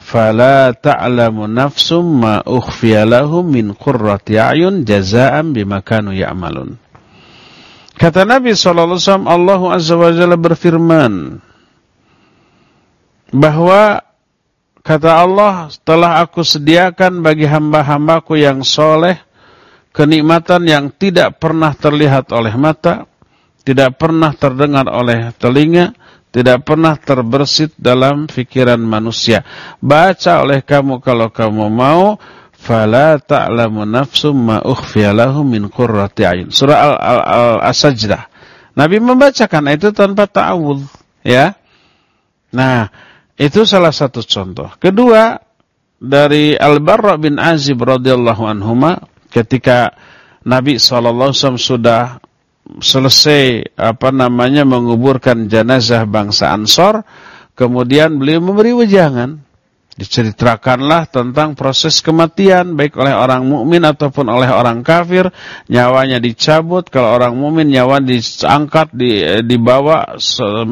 fala ta'lamu nafsum ma ukhfiya lahum min qurrati a'yun jazaa'an bima kanu ya'malun." Kata Nabi SAW, Allah Azza wa Jalla berfirman, bahwa kata Allah, telah aku sediakan bagi hamba-hambaku yang soleh, kenikmatan yang tidak pernah terlihat oleh mata, tidak pernah terdengar oleh telinga, tidak pernah terbersit dalam pikiran manusia. Baca oleh kamu kalau kamu mau, fala ta'lamu nafsum ma ukhfiya lahum min qurrati ayun. Surah Al-Sajdah. Nabi membacakan itu tanpa ta'awudz, ya. Nah, itu salah satu contoh. Kedua, dari Al-Barra bin Azib radhiyallahu anhuma ketika Nabi SAW sudah selesai apa namanya menguburkan jenazah bangsa Ansor, kemudian beliau memberi wejangan. Diceritakanlah tentang proses kematian baik oleh orang mukmin ataupun oleh orang kafir. Nyawanya dicabut kalau orang mukmin nyawa diangkat di, dibawa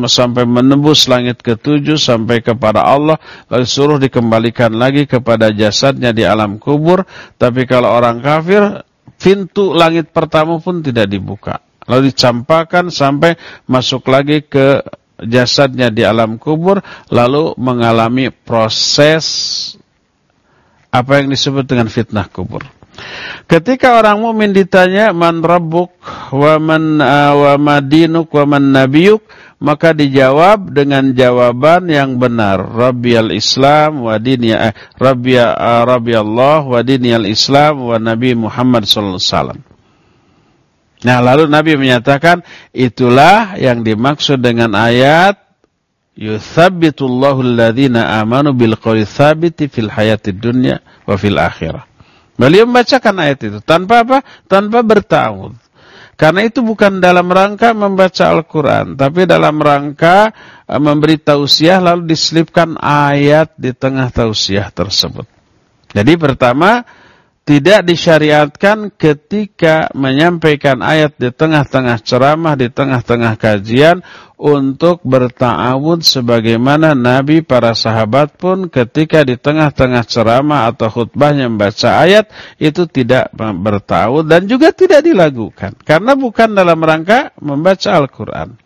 sampai menembus langit ketujuh sampai kepada Allah lalu suruh dikembalikan lagi kepada jasadnya di alam kubur. Tapi kalau orang kafir pintu langit pertama pun tidak dibuka lalu dicampakkan sampai masuk lagi ke jasadnya di alam kubur lalu mengalami proses apa yang disebut dengan fitnah kubur. Ketika orang mukmin ditanya man rabbuk wa man uh, wa madinuk wa man nabiyuk maka dijawab dengan jawaban yang benar Rabbiyal Islam wa diniyah eh, Rabbi uh, Rabbi Allah wa diniyal Islam wa Nabi Muhammad sallallahu alaihi wasallam Nah lalu Nabi menyatakan itulah yang dimaksud dengan ayat yuthabbitullahu alladhina amanu bil qawli tsabiti fil hayatid dunya wa fil akhirah. Beliau membacakan ayat itu tanpa apa? Tanpa bertawud. Karena itu bukan dalam rangka membaca Al-Quran, tapi dalam rangka eh, memberi tausiah lalu diselipkan ayat di tengah tausiah tersebut. Jadi pertama, tidak disyariatkan ketika menyampaikan ayat di tengah-tengah ceramah, di tengah-tengah kajian untuk berta'awud sebagaimana Nabi para sahabat pun ketika di tengah-tengah ceramah atau khutbahnya membaca ayat itu tidak berta'awud dan juga tidak dilakukan karena bukan dalam rangka membaca Al-Quran.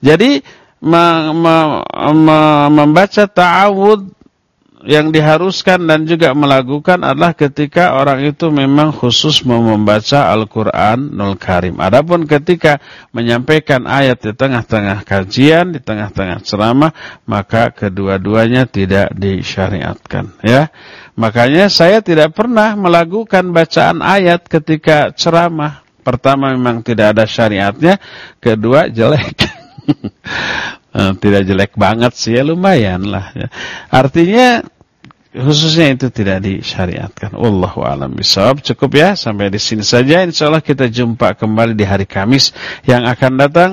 Jadi membaca ta'awud yang diharuskan dan juga melakukan adalah ketika orang itu memang khusus membaca Al-Quran Nul Karim. Adapun ketika menyampaikan ayat di tengah-tengah kajian, di tengah-tengah ceramah, maka kedua-duanya tidak disyariatkan. Ya, Makanya saya tidak pernah melakukan bacaan ayat ketika ceramah. Pertama memang tidak ada syariatnya, kedua jelek. Eh, tidak jelek banget sih ya lumayan lah ya. Artinya khususnya itu tidak disyariatkan. Wallahu a'lam bishawab. Cukup ya sampai di sini saja. Insyaallah kita jumpa kembali di hari Kamis yang akan datang.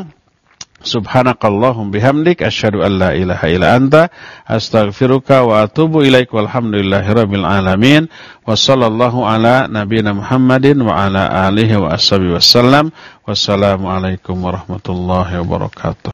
Subhanakallahum bihamdik asyhadu an la ilaha illa anta astaghfiruka wa atubu ilaik walhamdulillahirabbil alamin wa sallallahu ala nabiyyina Muhammadin wa ala alihi wa ashabihi wasallam wassalamu alaikum warahmatullahi wabarakatuh